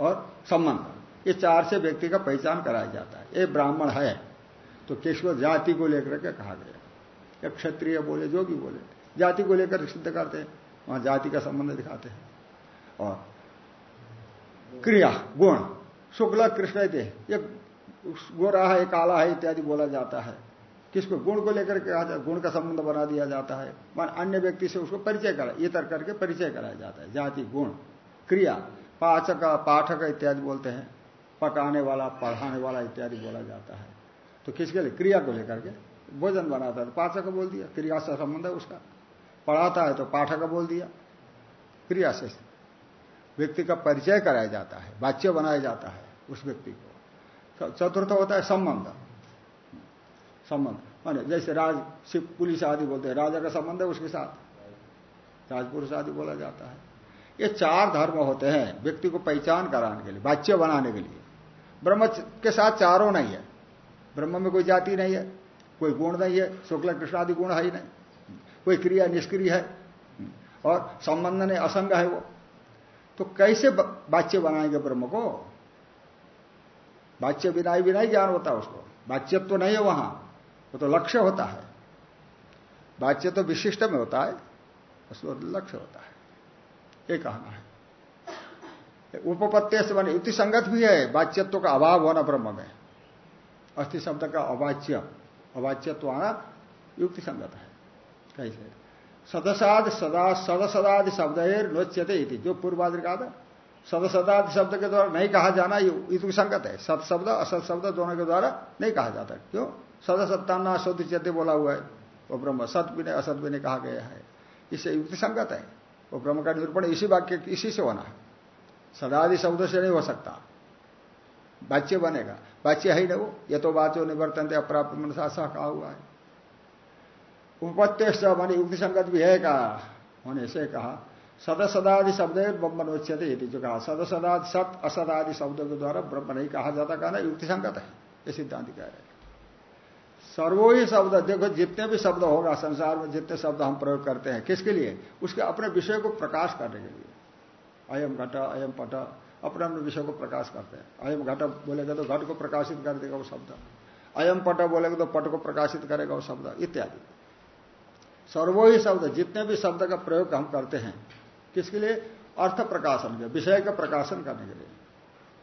और संबंध। ये चार से व्यक्ति का पहचान कराया जाता है। ये ब्राह्मण है। तो किसको जाति को लेकर के कहा गया या क्षत्रिय बोले जो भी बोले। जाति को लेकर सिद्ध करते हैं। वहाँ जाति का संबंध दिखाते हैं। और क्रिया, गुण। शुक्ल, कृष्ण थे ये गोरा है, काला है, इत्यादि बोला जाता है। किसको? गुण को लेकर के कहा जाता गुण का संबंध बना दिया जाता है। मान, अन्य व्यक्ति से उसको परिचय करा, इतर करके परिचय कराया जाता है। जाति, गुण, क्रिया, पाचक, पाठक इत्यादि बोलते हैं। पकाने वाला, पढ़ाने वाला इत्यादि बोला जाता है। तो किसके लिए? क्रिया को लेकर के। भोजन बनाता है तो पाचक बोल दिया। क्रिया से संबंध है उसका। पढ़ाता है तो पाठक बोल दिया। क्रिया से व्यक्ति का परिचय कराया जाता है, वाच्य बनाया जाता है उस व्यक्ति को। चतुर्थ होता है संबंध। संबंध। माने जैसे राज पुलिस आदि बोलते हैं, राजा का संबंध है उसके साथ। राजपुरुष आदि बोला जाता है। ये चार धर्म होते हैं व्यक्ति को पहचान कराने के लिए बाच्य बनाने के लिए। ब्रह्म के साथ चारों नहीं है। ब्रह्म में कोई जाति नहीं है, कोई गुण नहीं है, शुक्ल, कृष्ण आदि गुण है ही नहीं। कोई क्रिया निष्क्रिय है, और संबंध नहीं, असंग है वो। तो कैसे बाच्य बनाएँगे ब्रह्म को? बाच्य बिना बिना ही ज्ञान होता है उसको। बाच्यत्व तो नहीं है वहाँ। वो तो लक्ष्य होता है। बाच्य तो विशिष्ट में होता है, उसको लक्ष्य होता है। ये कहना है। उपपत्ति से बने, युक्ति संगत भी है। बाच्यत्व का अभाव होना ब्रह्म में। अस्थि शब्द का अवाच्य अवाच्यत्व आना युक्ति संगत है। कैसे? सदसाद सदा, सदसदादि शब्द नोच्यते जो पूर्वादि कहा था, सदसदादि शब्द के द्वारा नहीं कहा जाना युक्ति संगत है। सत शब्द असत शब्द दोनों के द्वारा नहीं कहा जाता। क्यों? सदसत्ताना असोदिच्यते बोला हुआ है, वो ब्रह्म। सत भी नहीं असत भी नहीं कहा गया है। इससे युक्ति संगत है। वो ब्रह्म का निरूपण इसी वाक्य, इसी से होना है। सदादि शब्द से नहीं हो सकता। बाच्य बनेगा। बाच्य है ही ना वो। ये तो बाचो निवर्तन अप्राप्त मनसा कहा हुआ है। उपत्य मान युक्ति संगत भी है कहा। होने से कहा। सद सदादि शब्द ब्रह्मनोच्यते यदि जो कहा। सद सदादि सत, असदादि शब्दों के द्वारा ब्रह्म नहीं कहा जाता। कहना युक्ति संगत है। ये सिद्धांत कह रहे सर्वो ही शब्द, देखो जितने भी शब्द होगा, संसार में जितने शब्द हम प्रयोग करते हैं, किसके लिए? उसके अपने विषय को प्रकाश करने के लिए। अयम घट, अयम पट, अपने अपने विषय को प्रकाश करते हैं। अयम घट बोलेगा तो घट को प्रकाशित कर देगा वो शब्द। अयम पट बोलेगा तो पट को प्रकाशित करेगा वो शब्द। इत्यादि। सर्वो ही शब्द, जितने भी शब्द का प्रयोग हम करते हैं, किसके लिए? अर्थ प्रकाशन के विषय का प्रकाशन करने के लिए।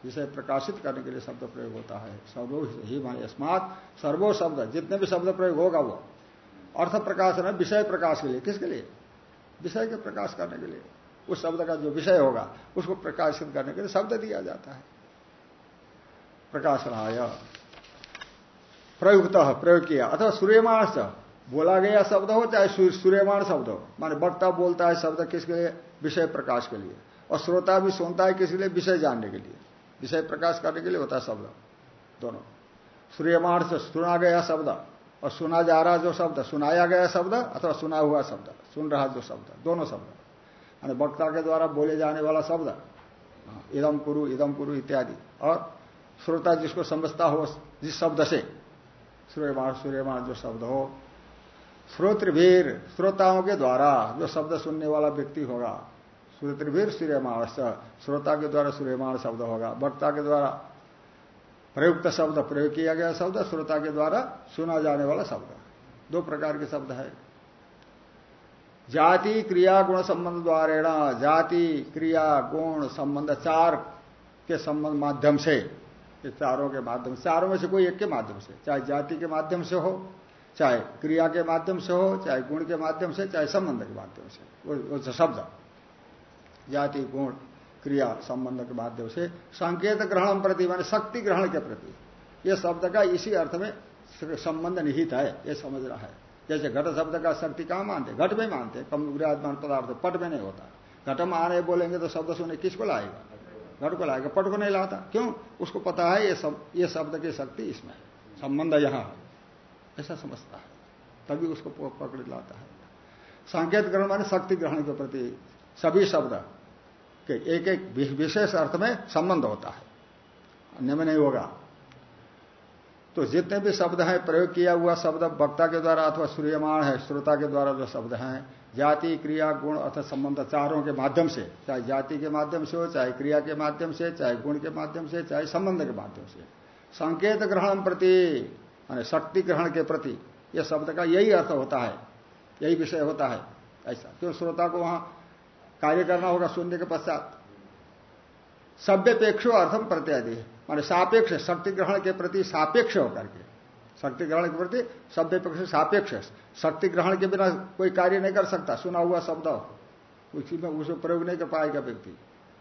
विषय प्रकाशित करने के लिए शब्द प्रयोग होता है। सर्वो ही अस्मात सर्वो शब्द, जितने भी शब्द प्रयोग होगा वो। अर्थ प्रकाशन है, विषय प्रकाश के लिए। किसके लिए? विषय के प्रकाश करने के लिए। उस शब्द का जो विषय होगा, उसको प्रकाशित करने के लिए शब्द दिया जाता है। प्रकाशनाय। प्रयुक्त, प्रयोग किया। अथवा सूर्यमाण बोला गया शब्द हो चाहे सूर्यमाण शब्द हो। माने वक्ता बोलता है शब्द किसके लिए? विषय प्रकाश के लिए। और श्रोता भी सुनता है किसके लिए? विषय जानने के लिए। विषय प्रकाश करने के लिए होता है शब्द। दोनों। सूर्यमाण से सुना गया शब्द और सुना जा रहा जो शब्द सुनाया गया शब्द अथवा सुना हुआ शब्द सुन रहा जो शब्द दोनों शब्द। माने वक्ता के द्वारा बोले जाने वाला शब्द हाँ, इदम कुरु इदम कुरु इत्यादि। और श्रोता जिसको समझता हो जिस शब्द से सूर्यमाण सूर्यमाण जो शब्द हो श्रोत्रवीर श्रोताओं के द्वारा जो शब्द सुनने वाला व्यक्ति होगा श्रोत्रवीर सूर्यमाण श्रोता के द्वारा सूर्यमाण शब्द होगा, वक्ता के द्वारा प्रयुक्त शब्द, प्रयोग किया गया शब्द, श्रोता के द्वारा सुना जाने वाला शब्द। दो प्रकार के शब्द है। जाति, क्रिया, गुण संबंध द्वारा जाति, क्रिया, गुण संबंध चार के संबंध माध्यम से चारों के माध्यम से, चारों में से कोई एक के माध्यम से, चाहे जाति के माध्यम से हो चाहे क्रिया के माध्यम से हो, चाहे गुण के माध्यम से, चाहे संबंध के माध्यम से, वो शब्द। जाति, गुण, क्रिया, संबंध के माध्यम से संकेत ग्रहण प्रति, मान शक्ति ग्रहण के प्रति। ये शब्द का इसी अर्थ में संबंध निहित है, ये समझ रहा है। जैसे घट शब्द का शक्ति कहाँ मानते? घट में मानते। कम विराजमान पदार्थ पट में नहीं होता। घट में आने बोलेंगे तो शब्द सुने किसको लाएगा? घट को लाएगा। पट को नहीं लाता। क्यों? उसको पता है ये सब ये शब्द की शक्ति इसमें संबंध यहाँ। ऐसा समझता है। तभी उसको पकड़ लाता है। संकेत ग्रहण माने शक्ति ग्रहण के प्रति सभी शब्द के एक एक विशेष अर्थ में संबंध होता है। अन्य में नहीं होगा। तो जितने भी शब्द हैं, प्रयोग किया हुआ शब्द वक्ता के द्वारा अथवा सूर्यमाण है, श्रोता के द्वारा जो शब्द हैं, जाति, क्रिया, गुण अथवा संबंध चारों के माध्यम से, चाहे जाति के माध्यम से हो, चाहे क्रिया के माध्यम से, चाहे गुण के माध्यम से, चाहे संबंध के माध्यम से, संकेत ग्रहण प्रति माने शक्ति ग्रहण के प्रति यह शब्द का यही अर्थ होता है, यही विषय होता है, ऐसा। क्यों श्रोता को वहाँ कार्य करना होगा सुनने के पश्चात? सभ्यपेक्षो अर्थम प्रत्यादि माने सापेक्ष शक्ति ग्रहण के प्रति सापेक्ष होकर के। शक्ति ग्रहण के प्रति सभ्य पक्ष सापेक्ष। शक्ति ग्रहण के बिना कोई कार्य नहीं कर सकता, सुना हुआ शब्द। उसी में उसे प्रयोग नहीं कर पाएगा व्यक्ति।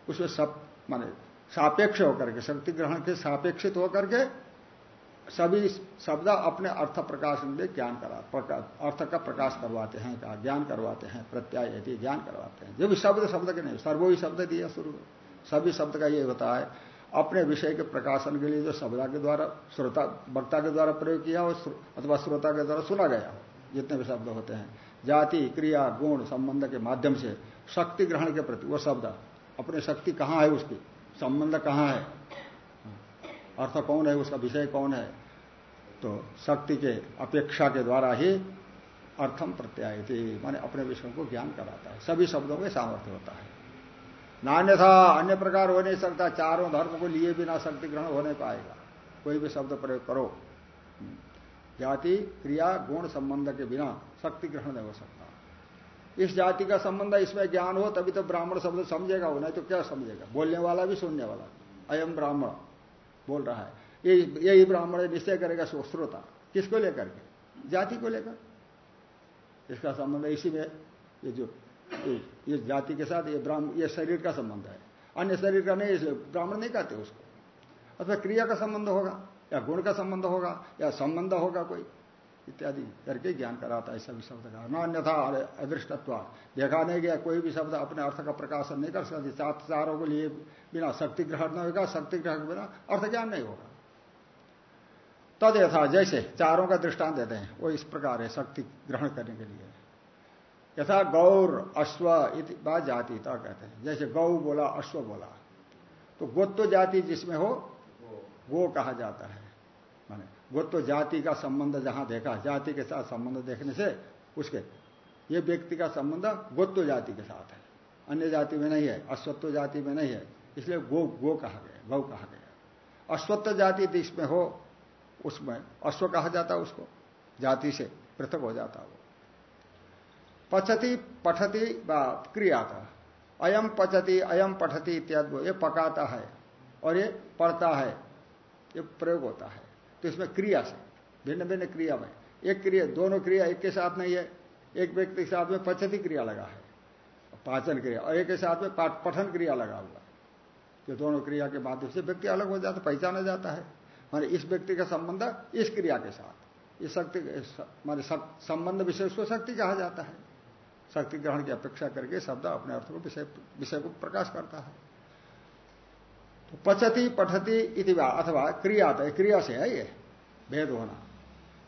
उसमें सब, माने सापेक्ष होकर के शक्ति ग्रहण के सापेक्षित होकर के सभी शब्द अपने अर्थ प्रकाश में ज्ञान करा अर्थ का प्रकाश करवाते हैं का ज्ञान करवाते हैं प्रत्याय यदि ज्ञान करवाते हैं। जो भी शब्द शब्द के नहीं, सर्वो ही शब्द दिया शुरू। सभी शब्द का ये होता है अपने विषय के प्रकाशन के लिए जो शब्दा के द्वारा, श्रोता, वक्ता के द्वारा प्रयोग किया हो अथवा श्रोता के द्वारा सुना गया हो, जितने भी शब्द होते हैं। जाति, क्रिया, गुण, संबंध के माध्यम से, शक्ति ग्रहण के प्रति वो शब्द, अपने शक्ति कहाँ है उसकी? संबंध कहाँ है? अर्थ कौन है, उसका विषय कौन है? तो शक्ति के अपेक्षा के द्वारा ही अर्थम प्रत्याय थे माने अपने विषयों को ज्ञान कराता है। सभी शब्दों में सामर्थ्य होता है। नान्य था अन्य प्रकार हो नहीं सकता, चारों धर्म को लिए बिना शक्ति ग्रहण होने पाएगा। कोई भी शब्द प्रयोग करो। जाति, क्रिया, गुण संबंध के बिना शक्ति ग्रहण नहीं हो सकता। इस जाति का संबंध इसमें ज्ञान हो, तभी तो ब्राह्मण शब्द समझेगा वो, नहीं तो क्या समझेगा? बोलने वाला भी सुनने वाला। अयम ब्राह्मण। बोल रहा है। ये यही ब्राह्मण निश्चय करेगा श्रोता। किसको लेकर के? जाति को लेकर? इसका संबंध इसी में ये जो, ये जाति के साथ ये ब्राह्मण ये शरीर का संबंध है। अन्य शरीर का नहीं इसलिए ब्राह्मण नहीं कहते उसको। अथवा क्रिया का संबंध होगा, या गुण का संबंध होगा, या संबंध होगा कोई। इत्यादि करके ज्ञान कराता है सभी शब्द का। न अन्यथा अदृष्टत्व। देखा नहीं गया, कोई भी शब्द अपने अर्थ का प्रकाशन नहीं कर सकते। चार चारों को लिए बिना शक्ति ग्रहण नहीं होगा, शक्ति ग्रहण के बिना अर्थ ज्ञान नहीं होगा। तद यथा, जैसे चारों का दृष्टांत देते हैं, वो इस प्रकार है, शक्ति ग्रहण करने के लिए। यथा गौर अश्व बा जाति ता कहते हैं। जैसे गौ बोला, अश्व बोला। तो गोत्व जाति जिसमें हो, गो कहा जाता है। माने गोत्व जाति का संबंध जहाँ देखा, जाति के साथ संबंध देखने से उसके ये व्यक्ति का संबंध गोत्व जाति के साथ है, अन्य जाति में नहीं है अश्वत्व जाति में नहीं है, इसलिए गो गो कहा गया, गौ कहा गया। अश्वत्व जाति जिसमें हो, उसमें अश्व कहा जाता उसको, जाति से पृथक हो जाता वो। पचती, पठती व क्रिया था अयम पचती अयम पठती इत्यादि ये पकाता है और ये पढ़ता है, ये प्रयोग होता है। तो इसमें क्रिया से, भिन्न भिन्न क्रिया में। एक क्रिया, दोनों क्रिया एक के साथ नहीं है, एक व्यक्ति के साथ में पचती क्रिया लगा है, पाचन क्रिया, और एक के साथ में पठन क्रिया लगा हुआ जो दोनों क्रिया के माध्यम से व्यक्ति अलग हो जाता पहचाना जाता है। माने इस व्यक्ति का संबंध इस क्रिया के साथ, इस शक्ति माने संबंध विषय उसको शक्ति कहा जाता है। शक्ति ग्रहण की अपेक्षा करके शब्द अपने अर्थ को विषय को प्रकाश करता है। पचती, पठती इति अथवा क्रिया है क्रिया से है ये, भेद होना।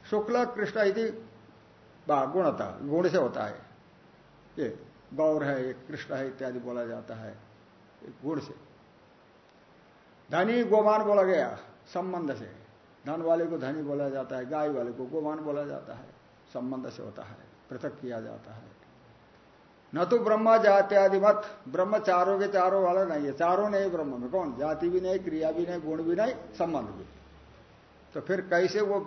शुक्ल, कृष्ण इति गुणता गुण से होता है। ये गौर है, ये कृष्ण है, इत्यादि बोला जाता है गुण से धनी गोमान बोला गया, संबंध से। धन वाले को धनी बोला जाता है, गाय वाले को गोमान बोला जाता है, संबंध से होता है, पृथक किया जाता है। न तो ब्रह्मा जात्यादि मत। ब्रह्म चारों के चारों वाला नहीं है। चारों नहीं ब्रह्म में। कौन? जाति भी नहीं, क्रिया भी नहीं, गुण भी नहीं, संबंध भी तो फिर कैसे वो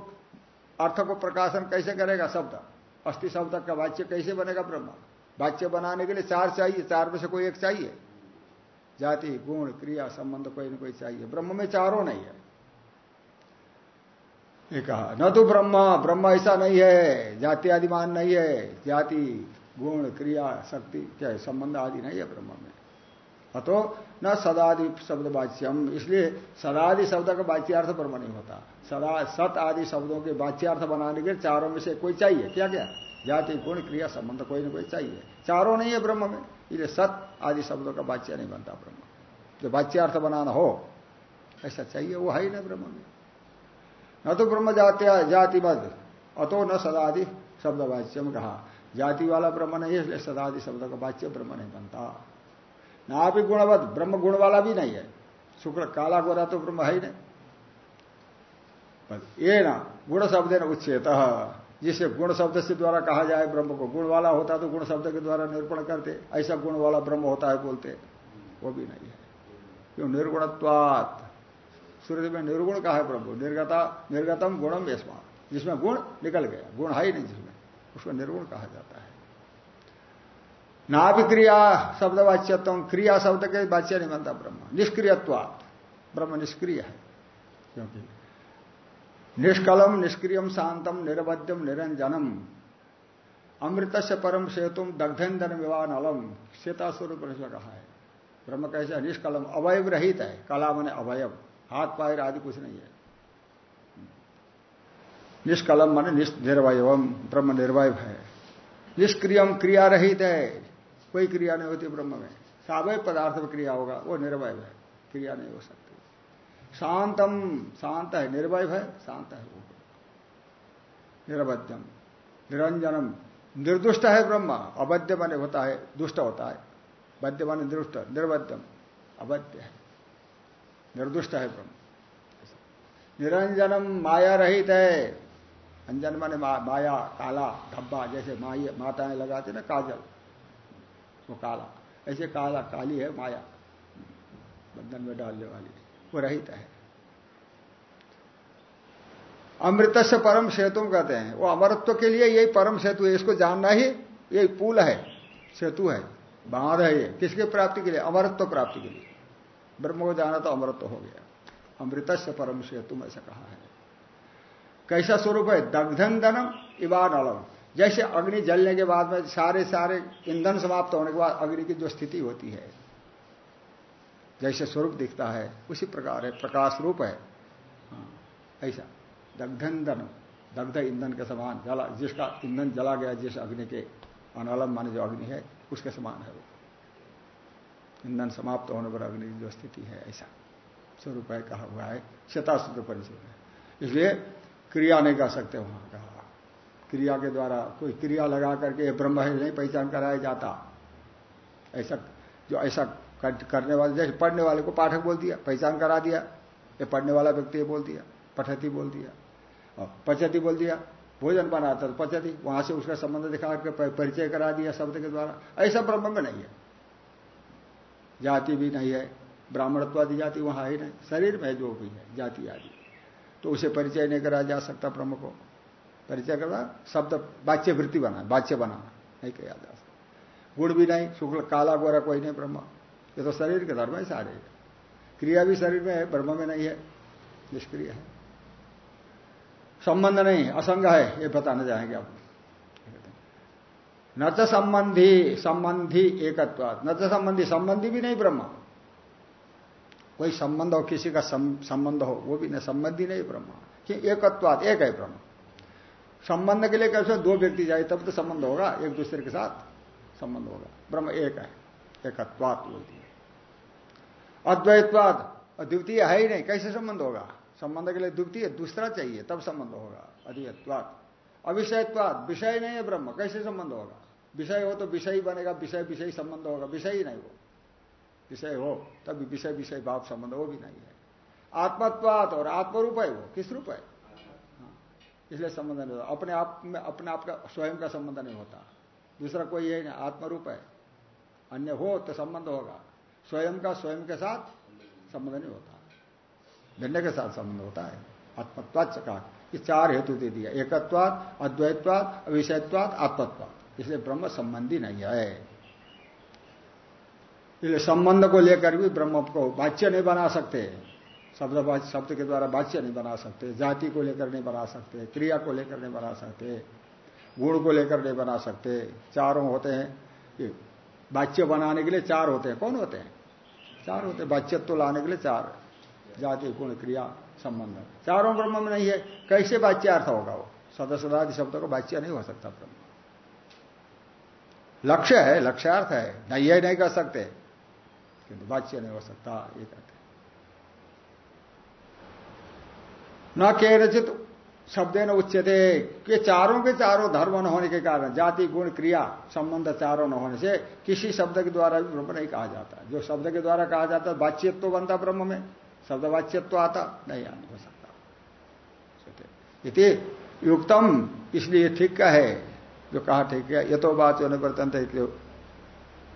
अर्थ को प्रकाशन कैसे करेगा? शब्द। अस्थि शब्द का वाच्य कैसे बनेगा ब्रह्म? वाच्य बनाने के लिए चार चाहिए। चार में से कोई एक चाहिए? जाति, गुण, क्रिया, संबंध कोई ना कोई चाहिए। ब्रह्म में चारों नहीं है। कहा, न तो ब्रह्म। ब्रह्म ऐसा नहीं है। जाति आदिमान नहीं है। जाति गुण, क्रिया, शक्ति, क्या है, संबंध आदि नहीं है ब्रह्म में। अतो न सदादि शब्द वाच्यम। इसलिए सदादि शब्द का वाच्यार्थ ब्रह्म नहीं होता। सदा, सत आदि शब्दों के वाच्यार्थ बनाने के चारों में से कोई चाहिए क्या क्या जाति, गुण, क्रिया, संबंध कोई ना कोई चाहिए। चारों नहीं है ब्रह्म में। इसलिए सत आदि शब्दों का वाच्य नहीं बनता ब्रह्म। जो वाच्यार्थ बनाना हो, ऐसा चाहिए, वो है ही ना ब्रह्म में। न तो ब्रह्म जाति मद अतो न सदादि शब्द वाच्यम कहा। जाति वाला ब्रह्म नहीं है सदादि शब्द का वाच्य ब्रह्म नहीं बनता। ना भी गुणवत, ब्रह्म गुण वाला भी नहीं है। शुक्र काला गोरा तो ब्रह्म है ही नहीं। ये ना, गुण शब्द न उच्छेद जिसे गुण शब्द से द्वारा कहा जाए, ब्रह्म को गुण वाला होता तो गुण शब्द के द्वारा निरूपण करते। ऐसा गुण वाला ब्रह्म होता है बोलते, वो भी नहीं है। क्यों? निर्गुणत्वात। सूर्य में निर्गुण कहा है ब्रह्म निर्गता, निर्गतम गुणम यशमा जिसमें गुण निकल गया, गुण है ही नहीं जिसमें। उसको निर्गुण कहा जाता है। नाभिक्रिया शब्द वाच्यत्व क्रिया शब्द के वाच्य नहीं बनता ब्रह्म। निष्क्रियत्वात्। ब्रह्म निष्क्रिय है। क्योंकि निष्कलम, निष्क्रियम, शांतम, निरवध्यम, निरंजनम अमृत से परम सेतुम दग्धन विवाह नलम सीता स्वरूप कहा है। ब्रह्म कैसे निष्कलम, अवयव रहित है। कला मने अवयव। हाथ पायर आदि कुछ नहीं है। निष्कलम मान निर्वयवम ब्रह्म निर्वय है निष्क्रियम क्रिया रहित है। कोई क्रिया नहीं होती ब्रह्म में। सावय पदार्थ में क्रिया होगा, वो निर्वय है क्रिया नहीं हो सकती। शांतम, शांत है निर्भय है शांत है वो। निरवध्यम, निरंजनम, निर्दुष्ट है ब्रह्म। अवध्य बने होता है, दुष्ट होता है। बद्य बने दुष्ट, निर्वध्यम अवध्य है। निर्दुष्ट है ब्रह्म। निरंजनम माया रहित है। अंजन माने मा, माया काला धब्बा जैसे माई माताएँ लगाते ना काजल। वो काला। ऐसे काला काली है माया। बंधन में डालने वाली। वो रहित है। अमृत से परम सेतु कहते हैं। वो अमरत्व के लिए यही परम सेतु है। इसको जानना ही यही पुल है। सेतु है। बाँध है ये। किसके प्राप्ति के लिए? अमरत्व प्राप्ति के लिए। ब्रह्म को जाना तो अमरत्व हो गया। अमृत से परम सेतु ऐसा कहा है। कैसा स्वरूप है? दग्धन धनम इवान अलम जैसे अग्नि जलने के बाद में सारे सारे ईंधन समाप्त होने के बाद अग्नि की जो स्थिति होती है जैसे स्वरूप दिखता है उसी प्रकार है प्रकाश रूप है। हाँ, ऐसा। दग्धन धन दग्ध ईंधन के समान जला जिसका ईंधन जला गया जिस अग्नि के अनलम माने जो अग्नि है उसके समान है वो। ईंधन समाप्त होने पर अग्नि की जो स्थिति है ऐसा। स्वरूप है कहा हुआ है शताशुद्ध परिचय है इसलिए क्रिया नहीं कर सकते वहाँ कहा क्रिया के द्वारा कोई क्रिया लगा करके ब्रह्म है, नहीं पहचान कराया जाता। ऐसा, जो ऐसा करने वाले, जैसे पढ़ने वाले को पाठक बोल दिया, पहचान करा दिया, ये पढ़ने वाला व्यक्ति बोल दिया, पठती बोल दिया, और पचती बोल दिया, भोजन बनाता तो पचती, वहाँ से उसका संबंध दिखा के परिचय करा दिया शब्द के द्वारा। ऐसा ब्रह्म में नहीं है। जाति भी नहीं है ब्राह्मणत्वादी जाति वहाँ ही नहीं, शरीर में जो भी है, जाति आदि। तो उसे परिचय नहीं करा जा सकता ब्रह्म को। परिचय करना, शब्द बाच्य वृत्ति बना बाच्य बनाना, नहीं कहा जा सकता। गुण भी नहीं शुक्ल काला गोरा कोई नहीं ब्रह्म। ये तो शरीर के धर्म है सारे क्रिया भी शरीर में है, ब्रह्म में नहीं है। निष्क्रिय है। संबंध नहीं, असंग है, ये बताना चाहेंगे आप। न तो संबंधी संबंधी एकत्व न तो संबंधी संबंधी भी नहीं ब्रह्म। कोई संबंध हो, किसी का संबंध हो, वो भी नहीं, संबंधी नहीं ब्रह्म। कि एकत्वाद, एक है ब्रह्म। संबंध के लिए कैसे दो व्यक्ति जाए, तब तो संबंध होगा, एक दूसरे के साथ संबंध होगा। ब्रह्म एक है एकत्वात बोलती है। अद्वैतवाद द्वितीय है ही नहीं, कैसे संबंध होगा? संबंध के लिए द्वितीय, दूसरा चाहिए, तब संबंध होगा, अद्वैतवाद। अविषयत्वाद, विषय नहीं है ब्रह्म, कैसे संबंध होगा? विषय हो तो विषय बनेगा, विषय विषय संबंध होगा, विषय ही नहीं हो विषय हो तब विषय विषय भाव संबंध वो भी नहीं है। आत्मत्वात और आत्मरूप है वो किस रूप है? हाँ, इसलिए संबंध नहीं होता। अपने आप में अपने आप का स्वयं का संबंध नहीं होता। दूसरा कोई है नहीं आत्मरूप है। अन्य हो तो संबंध होगा। स्वयं का स्वयं के साथ संबंध नहीं होता। भिन्न के साथ संबंध होता है। आत्मत्वाच ये चार हेतु दे दिया। एकत्वाद अद्वैतवाद अविषयत्वाद आत्मत्वाद इसलिए ब्रह्म संबंधी नहीं है। इसलिए संबंध को लेकर भी ब्रह्म को वाच्य नहीं बना सकते। शब्द शब्द के द्वारा वाच्य नहीं बना सकते। जाति को लेकर नहीं बना सकते। क्रिया को लेकर नहीं बना सकते। गुण को लेकर नहीं बना सकते। चारों होते हैं। वाच्य बनाने के लिए चार होते हैं। कौन होते हैं? चार होते हैं। वाच्यत्व लाने के लिए चार। जाति, गुण, क्रिया, संबंध। चारों ब्रह्म में नहीं है। कैसे वाच्यार्थ होगा वो? सदस्यदादि शब्द को वाच्य नहीं हो सकता ब्रह्म। लक्ष्य है, लक्ष्यार्थ है। नहीं है, नहीं कर सकते। किंतु वाच्य नहीं हो सकता ये कहते न के रचित शब्द न उच्चते ये चारों के चारों धर्म न होने के कारण, जाति, गुण, क्रिया, संबंध चारों न होने से किसी शब्द के द्वारा भी ब्रह्म नहीं कहा जाता जो शब्द के द्वारा कहा जाता है बातचीत तो बनता ब्रह्म में शब्द वाच्यत्व आता, नहीं आने हो सकता। इति युक्तम, इसलिए ठीक का है जो कहा ठीक है ये तो बात होने वर्तन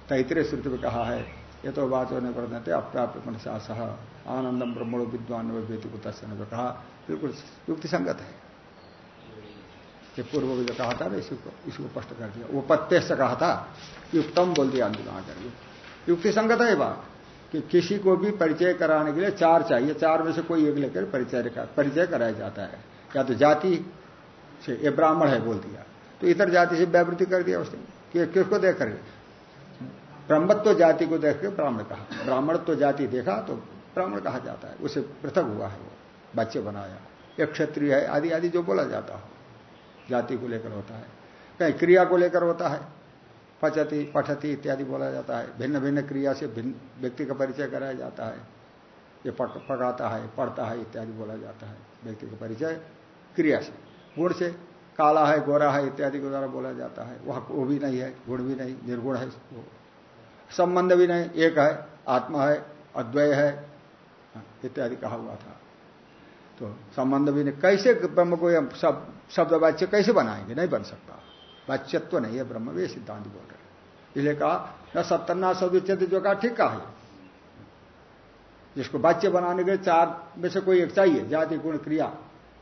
तैतरे श्रुति में कहा है। ये तो बात होने वर्तनते अप्राप्त मनसा सह आनंदम ब्रह्मणो विद्वान व्यक्ति को कहा बिल्कुल युक्ति संगत है। ये पूर्व में जो कहा था ना, इसी इसको इसको स्पष्ट कर दिया। वो पत्ते से कहा था, युक्तम बोल दिया अंतिम आकर युक्ति संगत है बात, कि किसी को भी परिचय कराने के लिए चार चाहिए। चार में से कोई एक लेकर परिचय परिचय कराया जाता है। या तो जाति से ये ब्राह्मण है बोल दिया। तो इतर जाति से व्यावृत्ति कर दिया उसने, कि किसको देख कर ब्रह्मत्व जाति को देख के ब्राह्मण कहा। ब्राह्मणत्व जाति देखा तो ब्राह्मण कहा जाता है। उसे पृथक हुआ है वो, बच्चे बनाया। एक क्षत्रिय है, आदि आदि जो बोला जाता हो, जाति को लेकर होता है। कहीं क्रिया को लेकर होता है, पचती, पठती इत्यादि बोला जाता है। भिन्न भिन्न क्रिया से भिन्न, व्यक्ति का परिचय कराया जाता है। ये पकाता है, पढ़ता है इत्यादि बोला जाता है। व्यक्ति का परिचय क्रिया से। गुण से काला है, गोरा है इत्यादि के द्वारा बोला जाता है। वह वो भी नहीं है, गुण भी नहीं, निर्गुण है संबंध भी नहीं, एक है, आत्मा है, अद्वय है, इत्यादि कहा हुआ था। तो संबंध भी नहीं, कैसे ब्रह्म को सब, शब्द वाच्य कैसे बनाएँगे? नहीं बन सकता। वाच्यत्व नहीं है ब्रह्म भी सिद्धांत बोल रहे इसलिए कहा, न सत्तरना सदुच्यत, जो कहा, ठीक कहा जिसको वाच्य बनाने के चार में से कोई एक चाहिए, जाति, गुण, क्रिया,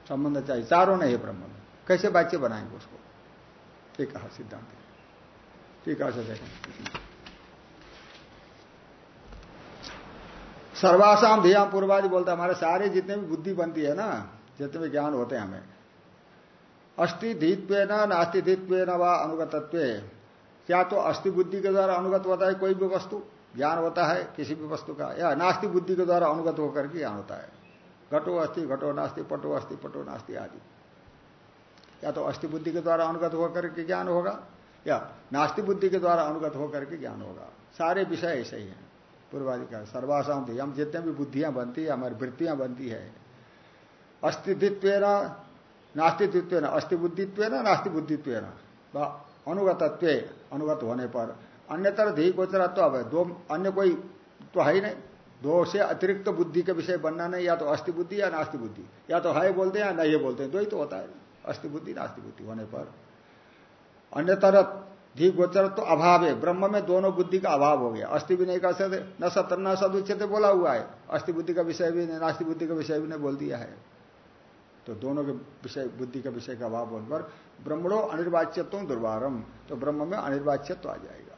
संबंध चाहिए, चारों नहीं है ब्रह्म में। कैसे वाच्य बनाएँगे उसको? ठीक कहा, सिद्धांत। ठीक है देखें सर्वासाम धिया पूर्वादि बोलता हमारे सारे जितने भी बुद्धि बनती है ना, जितने भी ज्ञान होते हैं हमें। अस्थिधित्व नास्तिधित्व न व अनुगतत्व। क्या तो अस्थि बुद्धि के द्वारा अनुगत होता है, कोई भी वस्तु? ज्ञान होता है, किसी भी वस्तु का। या नास्ति बुद्धि के द्वारा अनुगत होकर के ज्ञान होता है। घटो अस्थि घटो नास्ति, पटो अस्थि पटो नास्ति आदि। या तो अस्थि बुद्धि के द्वारा अनुगत होकर के ज्ञान होगा, या नास्ति बुद्धि के द्वारा अनुगत होकर के ज्ञान होगा। सारे विषय ऐसे ही हैं। पूर्वादि का सर्वासाम थी हम जितने भी बुद्धियाँ बनती है, हमारी वृत्तियाँ बनती है। अस्तित्व नास्तित्व न अस्थि बुद्धित्व न नास्ति बुद्धित्व न अनुगतत्व, अनुगत होने पर। अन्यतर धी गोचरत्व अब दो, अन्य कोई तो है ही नहीं। दो से अतिरिक्त बुद्धि के विषय बनना नहीं, या तो अस्थि बुद्धि या नास्ति बुद्धि या तो है बोलते हैं या नहीं बोलते हैं, दो ही तो होता है। अस्थि बुद्धि नास्ति बुद्धि होने पर। अन्य तरह धी गोचर तो अभाव है। ब्रह्म में दोनों बुद्धि का अभाव हो गया। अस्थि भी नहीं कह सकते न सत्र न सदुच्चते बोला हुआ है। अस्थि बुद्धि का विषय भी नहीं, नास्ति बुद्धि का विषय भी नहीं बोल दिया है। तो दोनों के विषय, बुद्धि का विषय का अभाव होने पर ब्रह्मणो अनिर्वाच्यत्व दुर्वारम तो ब्रह्म में अनिर्वाच्यत्व आ जाएगा।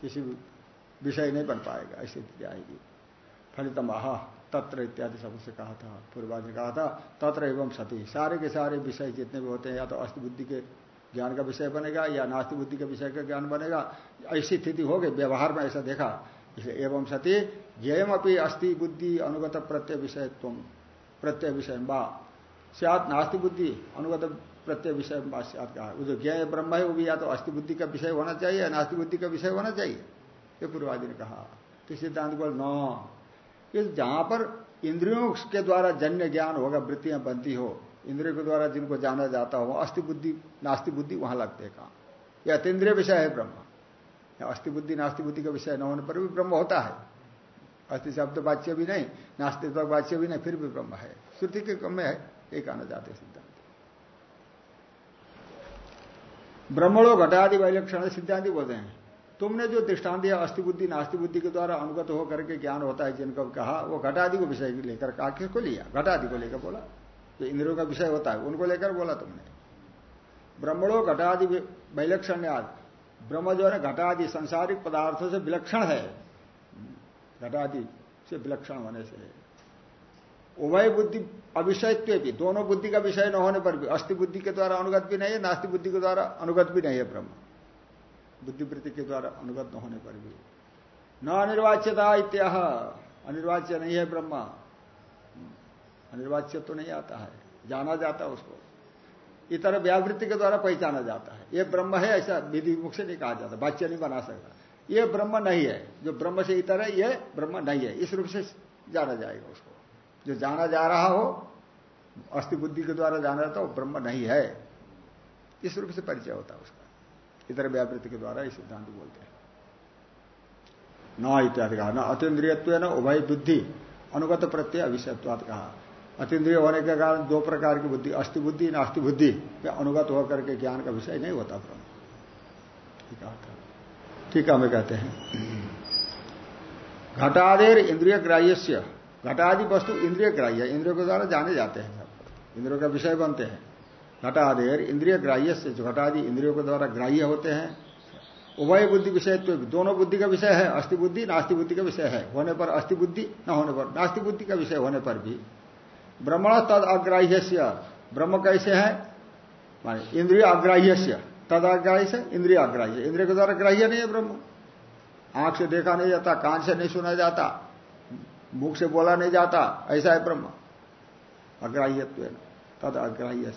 किसी विषय नहीं बन पाएगा, ऐसी स्थिति आएगी। फलितम आह, तत्र इत्यादि सबसे कहा था पूर्वाज ने कहा था, तत्र एवं सती। सारे के सारे विषय जितने भी होते हैं, या तो अस्थि बुद्धि के ज्ञान का विषय बनेगा या नास्तिक बुद्धि के विषय का ज्ञान बनेगा। ऐसी स्थिति हो गई, व्यवहार में ऐसा देखा। इसलिए एवं सती ज्ञम अपनी अस्थि बुद्धि अनुगत प्रत्यय विषय तुम प्रत्यय विषय बा सियात नास्ति बुद्धि अनुगत प्रत्यय विषय बात कहा। वो जो ज्ञ ब्रह्म है, वो भी या तो अस्थि बुद्धि का विषय होना चाहिए या नास्तिक बुद्धि का विषय होना चाहिए। ये पूर्वादि ने कहा। तो सिद्धांत बोल, न। जहाँ पर इंद्रियों के द्वारा जन्य ज्ञान होगा, वृत्तियाँ बनती हो इंद्रियों के द्वारा जिनको जाना जाता हो, अस्थि बुद्धि, नास्ति बुद्धि, वहाँ लगते हैं काम यह अतीन्द्रिय विषय है ब्रह्म। अस्थि बुद्धि, नास्ति बुद्धि का विषय न होने पर भी ब्रह्म होता है। अस्थि शब्द वाच्य भी नहीं नास्तिक वाच्य भी नहीं, फिर भी ब्रह्म है। श्रुति के क्रम में है, एक आना जाते सिद्धांत। ब्रह्मणो घटादि वैलक्षण सिद्धांति बोलते हैं। तुमने जो दृष्टांत दिया, अस्थि बुद्धि, नास्ति बुद्धि के द्वारा अनुगत होकर के ज्ञान होता है, जिनको कहा, वो घटादि को विषय लेकर कहा किसको लिया, घटादि को लेकर बोला। जो इंद्रियों का विषय होता है। उनको लेकर बोला तुमने। ब्रह्मणो घटादि वैलक्षण ब्रह्म जो है घटादि संसारिक पदार्थों से विलक्षण है। घटादि से विलक्षण होने से। उभय बुद्धि अविषयत्व भी, दोनों बुद्धि का विषय न होने पर भी, अस्थि बुद्धि के द्वारा अनुगत भी नहीं है, नास्ति बुद्धि के द्वारा अनुगत भी नहीं है ब्रह्म। बुद्धिवृत्ति के द्वारा अनुगत न होने पर भी। न अनिर्वाच्यता इत्या अनिर्वाच्य नहीं है ब्रह्म। अनिर्वाच्य तो नहीं आता है, जाना जाता है उसको। इतर व्यावृत्ति के द्वारा पहचाना जाता है। ये ब्रह्म है, ऐसा विधि मुख से नहीं कहा जाता, वाच्य नहीं बना सकता। ये ब्रह्म नहीं है, जो ब्रह्म से इतर है, ये ब्रह्म नहीं है। इस रूप से जाना जाएगा उसको। जो जाना जा रहा हो, अस्थि बुद्धि के द्वारा जाना जाता हो ब्रह्म नहीं है। इस रूप से परिचय होता है उसका। इतर व्यावृत्ति के द्वारा इस सिद्धांत बोलते हैं। न इत्यादि कहा, न अतीन्द्रियत्व न उभय बुद्धि अनुगत प्रत्यय अभिषयत्वाद कहा। अतीन्द्रिय होने के कारण दो प्रकार की बुद्धि अस्थि बुद्धि नास्ति बुद्धि में अनुगत होकर के ज्ञान का विषय नहीं होता ब्रह्म। ठीक है हमें कहते हैं। घटादेर इंद्रिय ग्राह्य घटादि वस्तु इंद्रिय ग्राह्य इंद्रियों के द्वारा जाने जाते हैं। इंद्रियों का विषय बनते हैं। घटादेर इंद्रिय ग्राह्य से जो घटादि इंद्रियों के द्वारा ग्राह्य होते हैं, उभय बुद्धि विषय तो दोनों बुद्धि का विषय है अस्थि बुद्धि नास्ति बुद्धि का विषय है। होने पर अस्थि बुद्धि न होने पर नास्ति बुद्धि का विषय होने पर भी ब्रह्मण तद अग्राह्य ब्रह्म कैसे है? माने इंद्रिय अग्राह्य तद अग्राह्य से इंद्रिय अग्राह्य इंद्रिय के द्वारा ग्राह्य नहीं है ब्रह्म। आँख से देखा नहीं जाता, कान से नहीं सुना जाता, मुख से बोला नहीं जाता, ऐसा है ब्रह्म। अग्राह्य तद अग्राह्य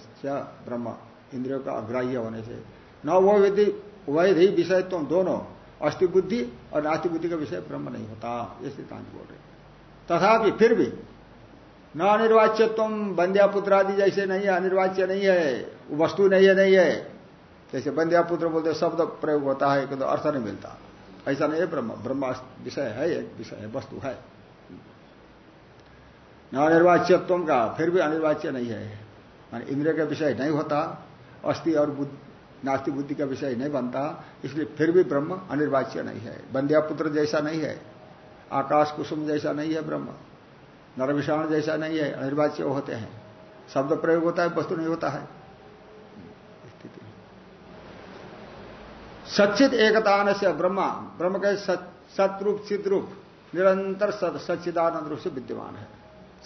ब्रह्म। इंद्रियों का अग्राह्य होने से। न वो विधि, वैधि विषय तुम दोनों, अस्थि बुद्धि और नास्ति बुद्धि का विषय ब्रह्म नहीं होता। ये सिद्धांत बोल रहे तथापि फिर भी न अनिर्वाच्य तुम बंध्यापुत्र आदि जैसे नहीं है, अनिर्वाच्य नहीं है वस्तु नहीं है नहीं है। जैसे बंध्यापुत्र बोलते शब्द प्रयोग होता है, किंतु अर्थ नहीं मिलता। ऐसा नहीं है, ब्रह्म ब्रह्म विषय है, एक विषय है, वस्तु है। न अनिर्वाच्यत्व का, फिर भी अनिर्वाच्य नहीं है। मान इंद्रिय का विषय नहीं होता, अस्थि और नास्ति बुद्धि का विषय नहीं बनता, इसलिए फिर भी ब्रह्म अनिर्वाच्य नहीं है। बंध्यापुत्र जैसा नहीं है, आकाश कुसुम जैसा नहीं है ब्रह्म। नरविषाण जैसा नहीं है, अनिर्वाच्य होते हैं। शब्द प्रयोग होता है, वस्तु नहीं होता है। स्थिति। सचित एकतान से ब्रह्मा, ब्रह्म के सतरूप, चिद्रूप, निरंतर सच्चिदानंद रूप से विद्यमान है।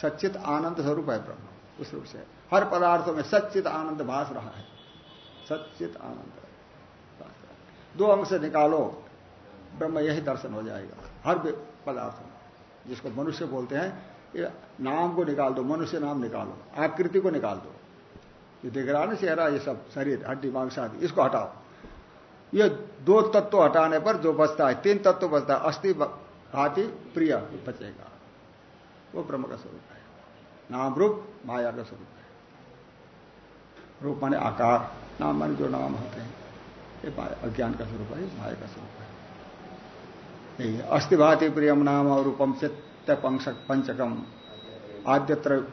सच्चित आनंद स्वरूप है ब्रह्म, उस रूप से। हर पदार्थों में सच्चित आनंद भास रहा है। सच्चित आनंद दो अंग से निकालो, ब्रह्म यही दर्शन हो जाएगा। हर पदार्थ में, जिसको मनुष्य बोलते हैं नाम को निकाल दो, मनुष्य नाम निकालो आकृति को निकाल दो। ये दिख रहा ना चेहरा ये सब, शरीर, हड्डी मांग आदि, इसको हटाओ। ये दो तत्व हटाने पर जो बचता है, तीन तत्व बचता है, अस्थि भाति प्रिय बचेगा। वो ब्रह्म का स्वरूप है। नाम रूप, माया का स्वरूप है। रूप माने आकार, नाम माने जो नाम होते हैं। ये अज्ञान का स्वरूप है, माया का स्वरूप है। यही अस्थिभाति प्रियम, नाम और रूपम चित्त पंचकम। आद्यत्र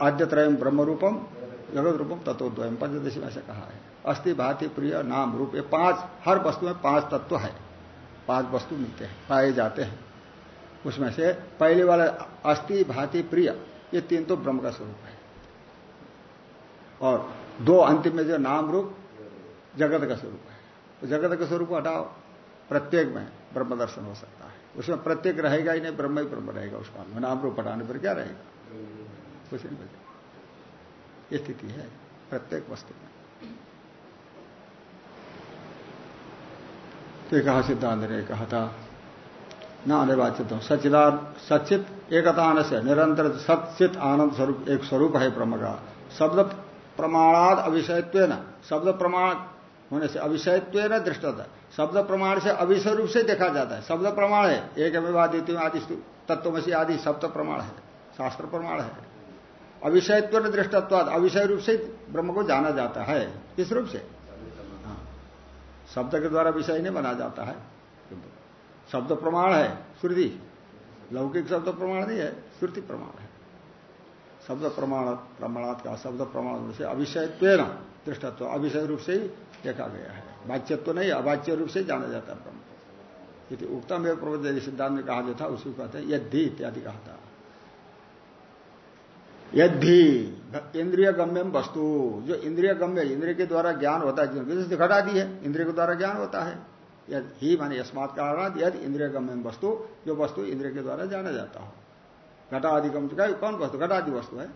आद्यत्रय ब्रह्म रूपम जगत रूपम तत्वद्वयम पंचदशी में से कहा है। अस्थि भाति प्रिय नाम रूप। ये पाँच हर वस्तु में पाँच तत्व है। पाँच वस्तु मिलते हैं, पाए जाते हैं। उसमें से पहले वाला अस्थि भाति प्रिय, ये तीन तो ब्रह्म का स्वरूप है। और दो अंतिम में जो नाम रूप, जगत का स्वरूप है। तो जगत का स्वरूप हटाओ। प्रत्येक में ब्रह्म दर्शन हो सकता है। उसमें प्रत्येक रहेगा ही नहीं, ब्रह्म ही ब्रह्म रहेगा उसका नाम रूप हटाने पर क्या रहेगा? कुछ नहीं बचेगा ये स्थिति है प्रत्येक वस्तु में। तो कहा सिद्धांत ने कहा था, न अनिर्वाचित सचिदान, सचित एकतान से, निरंतर सचित आनंद स्वरूप, एक स्वरूप है ब्रह्म का शब्द प्रमाणाद अविषयत्व शब्द प्रमाण होने से अविषयत्व दृष्टता। शब्द प्रमाण से अविषय रूप से देखा जाता है। शब्द प्रमाण है। एक अभिवादित आदि तत्वमसी आदि शब्द प्रमाण है। शास्त्र प्रमाण है। अविषयत्व दृष्टत्वाद, अविषय रूप से ब्रह्म को जाना जाता है। किस रूप से? हाँ। शब्द के द्वारा विषय नहीं बना जाता है। शब्द प्रमाण है, श्रुति। लौकिक शब्द प्रमाण नहीं है, श्रुति प्रमाण है। शब्द प्रमाण, प्रमाणात् शब्द प्रमाण से अविषयत्व दृष्टत्व, अविषय रूप से ही देखा गया है। वाच्यत्व तो नहीं, अवाच्य रूप से जाना जाता है ब्रह्म यदि उत्तम एवं प्रबंध सिद्धांत में कहा जो था, उसी को कहते हैं यदि इत्यादि कहा था। यदि इंद्रिय गम्यम वस्तु, जो इंद्रिय गम्य इंद्रिय के द्वारा ज्ञान होता है घटा दी है, इंद्रिय के द्वारा ज्ञान होता है। यद ही माने यस्मात कारण यद इंद्रिय गम्य वस्तु, जो वस्तु इंद्रिय के द्वारा जाना जाता हो। घटाधिगम का कौन वस्तु? घटादि वस्तु है।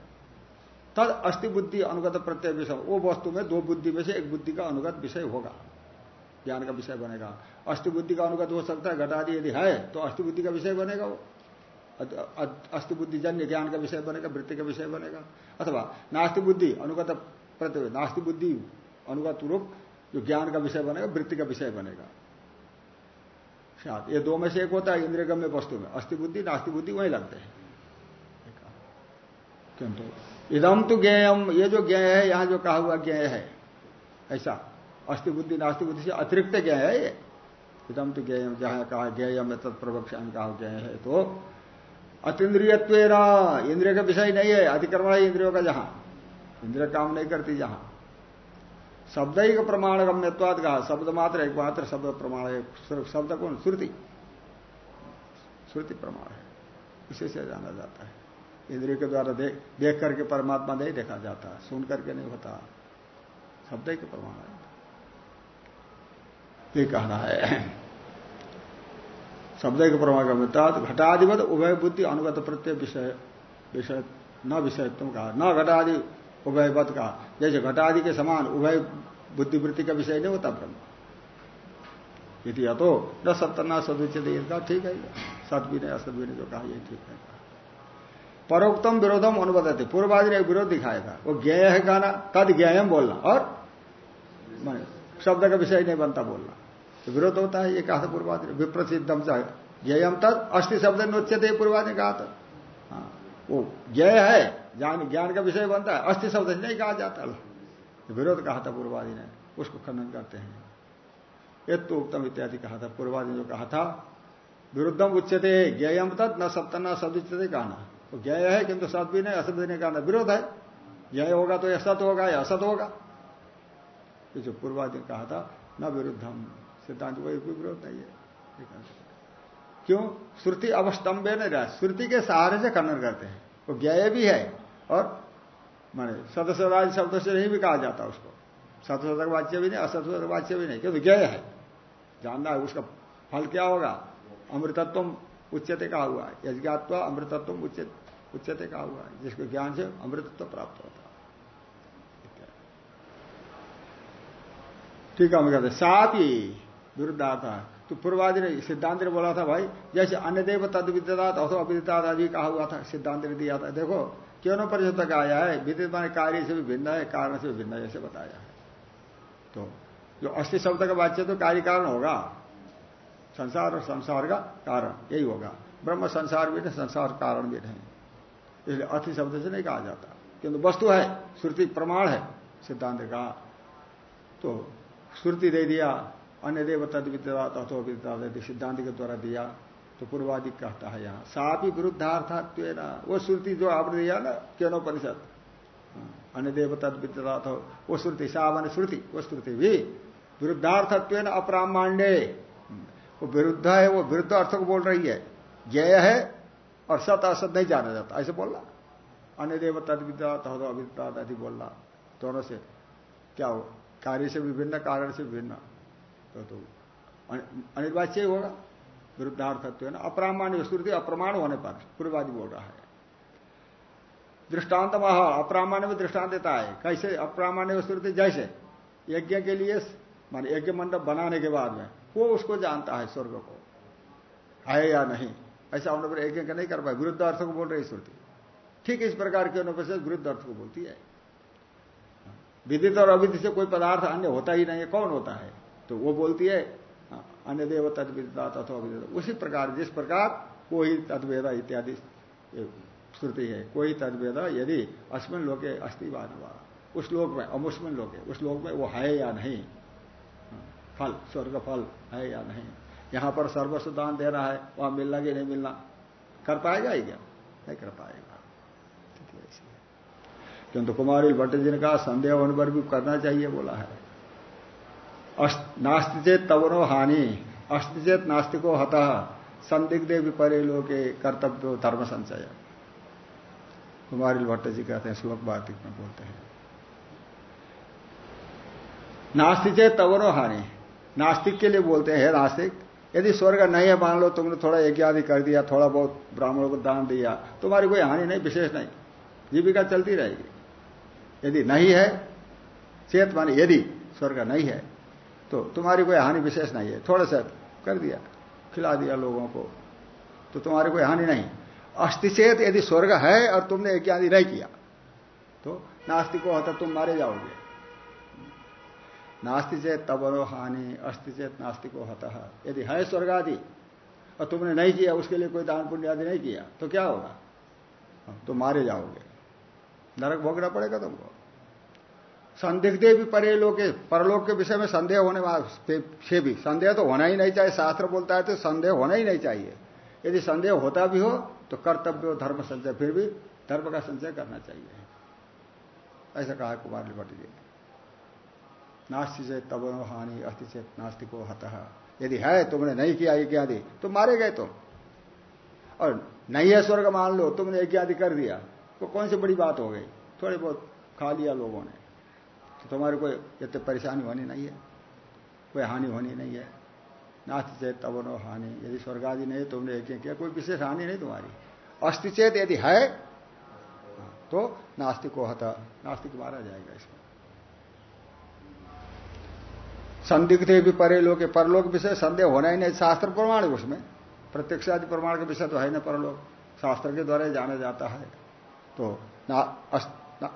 तद अस्थि बुद्धि अनुगत प्रत्यय विषय, वो वस्तु में दो बुद्धि में से एक बुद्धि का अनुगत विषय होगा। ज्ञान का विषय बनेगा। अस्थि बुद्धि का अनुगत हो सकता है घटादि यदि है तो अस्थि बुद्धि का विषय बनेगा वो। अस्थि जन्य ज्ञान का विषय बनेगा, वृत्ति का विषय बनेगा। अथवा नास्ति बुद्धि अनुगत प्रति नास्ति बुद्धि अनुगत रूप जो ज्ञान का विषय बनेगा, वृत्ति का विषय बनेगा। ये दो में से एक होता है इंद्रिय गम्य वस्तु में। अस्थि बुद्धि नास्ति बुद्धि वही लगते हैं। किंतु इदम तो ज्ञेयम ये जो ज्ञ है, यहाँ जो कहा हुआ ज्ञ है, ऐसा। अस्थि बुद्धि नास्ति बुद्धि से अतिरिक्त ज्ञ है ये। इदम तो ज्ञेयम जहाँ कहा ज्ञेयम तत्प्रवक्षा कहा ज्ञ है तो। अतिद्रियत्व इंद्रिय का विषय नहीं है, अतिक्रमण है इंद्रियों का जहाँ। इंद्रिय काम नहीं करती जहाँ। शब्द ही का प्रमाण गम्यवाद कहा, शब्द मात्र एक मात्र शब्द प्रमाण है। शब्द कौन? श्रुति। श्रुति प्रमाण है। इसे से जाना जाता है। इंद्रिय के द्वारा देख देख करके परमात्मा नहीं देखा जाता। सुन करके नहीं होता। शब्द ही प्रमाण है। ये कहना है। शब्द के प्रमाण गम्यवाद घटाधिपत, उभय बुद्धि अनुगत प्रत्यय विषय विषय, न विषयत्व कहा न घटादि उभयवत का। जैसे घटादि के समान उभय बुद्धिवृत्ति का विषय नहीं होता ब्रह्म। यदि तो न सत्य न सदुचित का ठीक है सत भी नहीं, असत भी नहीं, जो कहा यही ठीक है। परोक्तम विरोधम अनुबदते, पूर्वादि ने विरोध दिखाया था। वो ज्ञेय है कहना, तद ज्ञेयम बोलना, और शब्द का विषय नहीं बनता बोलना। तो विरोध होता है ये कहा था पूर्वादि विप्रसिद्धम चाहे ज्ञम तद अस्थि शब्द नोच्यते पूर्वा ने कहा था। हाँ, वो ज्ञ है ज्ञान ज्ञान का विषय बनता है अस्थि शब्द नहीं कहा जाता। विरोध कहा था पूर्वादि ने उसको खंडन करते हैं। ये तो उत्तम इत्यादि कहा था पूर्वादि जो कहा था विरुद्धम उच्चते ज्ञम तद न सत्य न सदुच्यते कहना। तो ज्ञ है किंतु सत भी नहीं असत भी नहीं कहना विरोध है। ज्ञ होगा तो असत होगा या असत होगा। ये जो पूर्वादि कहा था न विरुद्धम सिद्धांत कोई विरोध नहीं है क्यों? श्रुति अवस्तंभे नहीं रहा श्रुति के सहारे से खंडन करते हैं। वो ज्ञ भी है और माने सदस्यराज शब्द से नहीं भी कहा जाता उसको। सतशतक वाच्य भी नहीं असतशतक वाच्य भी नहीं, क्योंकि ज्ञ है। जानना है उसका फल क्या होगा? अमृतत्व उच्चते कहा हुआ है। यज्ञात्व अमृतत्व उच्चते कहा हुआ है। जिसको ज्ञान से अमृतत्व प्राप्त होता ठीक है। हम कहते साथ ही विरुद्धार्थ तो पूर्वादि ने सिद्धांत ने बोला था, भाई, जैसे अन्य देव तद विद्यता अथवा अविदिता आदि कहा हुआ था, सिद्धांत ने दिया था। देखो, क्यों न परिषद तक आया है? विदित माने कार्य से भी भिन्न है, कारण से भी भिन्न जैसे बताया है। तो जो अस्थि शब्द का वाच्य तो कार्य कारण होगा। संसार और संसार का कारण, यही होगा। ब्रह्म संसार भी नहीं, संसार कारण भी नहीं। इसलिए अस्थि शब्द से नहीं कहा जाता। किंतु वस्तु है, श्रुति प्रमाण है, सिद्धांत का तो श्रुति दे दिया अन्य देव तद विद्या तथो विद्या सिद्धांत के द्वारा दिया तो पूर्वादि कहता है यहाँ। सापी विरुद्धार्थात्व वो श्रुति जो आपने दिया ना क्यों परिषद। अन्य देव तद विद्या वो श्रुति सावन श्रुति, वो श्रुति भी विरुद्धार्थत्व अप्रामाण्य। वो विरुद्ध है, वो विरुद्ध अर्थ को बोल रही है। जय है, और सत असत नहीं जाना जाता। ऐसे बोलना। अन्य देव तद विद्या तद अविद्या बोलना। दोनों से क्या हो? कार्य से विभिन्न, कारण से विभिन्न। तो, तो अनिर्वाच्य होगा विरुद्धार्थत्व है ना अप्रामाण्य श्रुति अप्रमाण होने पर पूर्वादि बोल रहा है। दृष्टांत मह अप्रामाण्य में दृष्टांत देता है। कैसे? अप्रामाण्य श्रुति जैसे। यज्ञ के लिए मान यज्ञ मंडप बनाने के बाद में वो उसको जानता है स्वर्ग को। है या नहीं? ऐसा होने पर यज्ञ का नहीं कर पाए। विरुद्ध अर्थ को बोल रही श्रुति। ठीक इस प्रकार के पर विरुद्ध अर्थ को बोलती है। विदित और अविदित से कोई पदार्थ अन्य होता ही नहीं है। कौन होता है? तो वो बोलती है अन्य देव तदविदा तथो अविदित उसी प्रकार, जिस प्रकार कोई तद्वेदा इत्यादि श्रुति है, कोई तद्वेदा यदि अस्मिन लोके अस्थिवाद हुआ उस लोक में, अमुस्मिन लोके, उस लोक में वो है या नहीं? फल, स्वर्ग फल है या नहीं? यहाँ पर सर्वस्व दान देना है, वहाँ मिलना कि नहीं मिलना? कर पाएगा ही क्या? नहीं कर पाएगा। किंतु कुमारी भट्ट जी ने कहा, संदेह होने पर भी करना चाहिए, बोला है। नास्ति चेत तवनो हानि अस्ति चेत नास्तिको हतः, संदिग्धे विपरे लोके कर्तव्य धर्म संचय। कुमारी भट्ट जी कहते हैं, श्लोक वार्तिक में बोलते हैं। नास्तिक चेत तवनो हानि, नास्तिक के लिए बोलते हैं नास्तिक, यदि स्वर्ग नहीं है, मान लो तुमने थोड़ा यज्ञ आदि कर दिया, थोड़ा बहुत ब्राह्मणों को दान दिया, तुम्हारी कोई हानि नहीं, विशेष नहीं, जीविका चलती रहेगी। यदि नहीं है चेत माने यदि स्वर्ग नहीं है तो तुम्हारी कोई हानि विशेष नहीं है। थोड़ा सा कर दिया, खिला दिया लोगों को। तो तुम्हारी कोई हानि नहीं। अस्तिचेत यदि स्वर्ग है और तुमने एक आदि नहीं किया तो नास्तिक होता तुम मारे जाओगे। नास्ति चेत तबरो हानि अस्ति नास्तिको होता यदि है स्वर्ग आदि और तुमने नहीं किया, उसके लिए कोई दान पुण्य आदि नहीं किया तो क्या होगा? तो मारे जाओगे। नरक भोगना पड़ेगा तुमको। संदिग्धे भी परे लोग परलोक के विषय में संदेह होने से भी। संदेह तो होना ही नहीं चाहिए, शास्त्र बोलता है तो संदेह होना ही नहीं चाहिए। यदि संदेह होता भी हो तो कर्तव्य हो धर्म संचय, फिर भी धर्म का संचय करना चाहिए। ऐसा कहा कुमार लिपट जी। नास्ति से तब हानि, अस्थि से नास्तिको हतः। यदि है, तुमने नहीं किया इत्यादि तो मारे गए तुम। और नहीं है स्वर्ग मान लो, तुमने इत्यादि कर दिया तो कौन सी बड़ी बात हो गई? थोड़ी बहुत खा लिया लोगों ने। तो तुम्हारी कोई इतने परेशानी होनी नहीं है। कोई हानि होनी नहीं है। नास्ति चेत नो हानि। यदि स्वर्ग आदि नहीं तुमने यज्ञ किया कोई विशेष हानि नहीं तुम्हारी। अस्थि चेत यदि है तो नास्तिक को हता। नास्तिक मारा जाएगा इसमें। संदिग्ध भी परे लोग परलोक विषय संदेह होना ही नहीं। शास्त्र प्रमाण है उसमें। प्रत्यक्ष आदि प्रमाण का विषय तो है ना परलोक। शास्त्र के द्वारा ही जाना जाता है। तो ना, ना,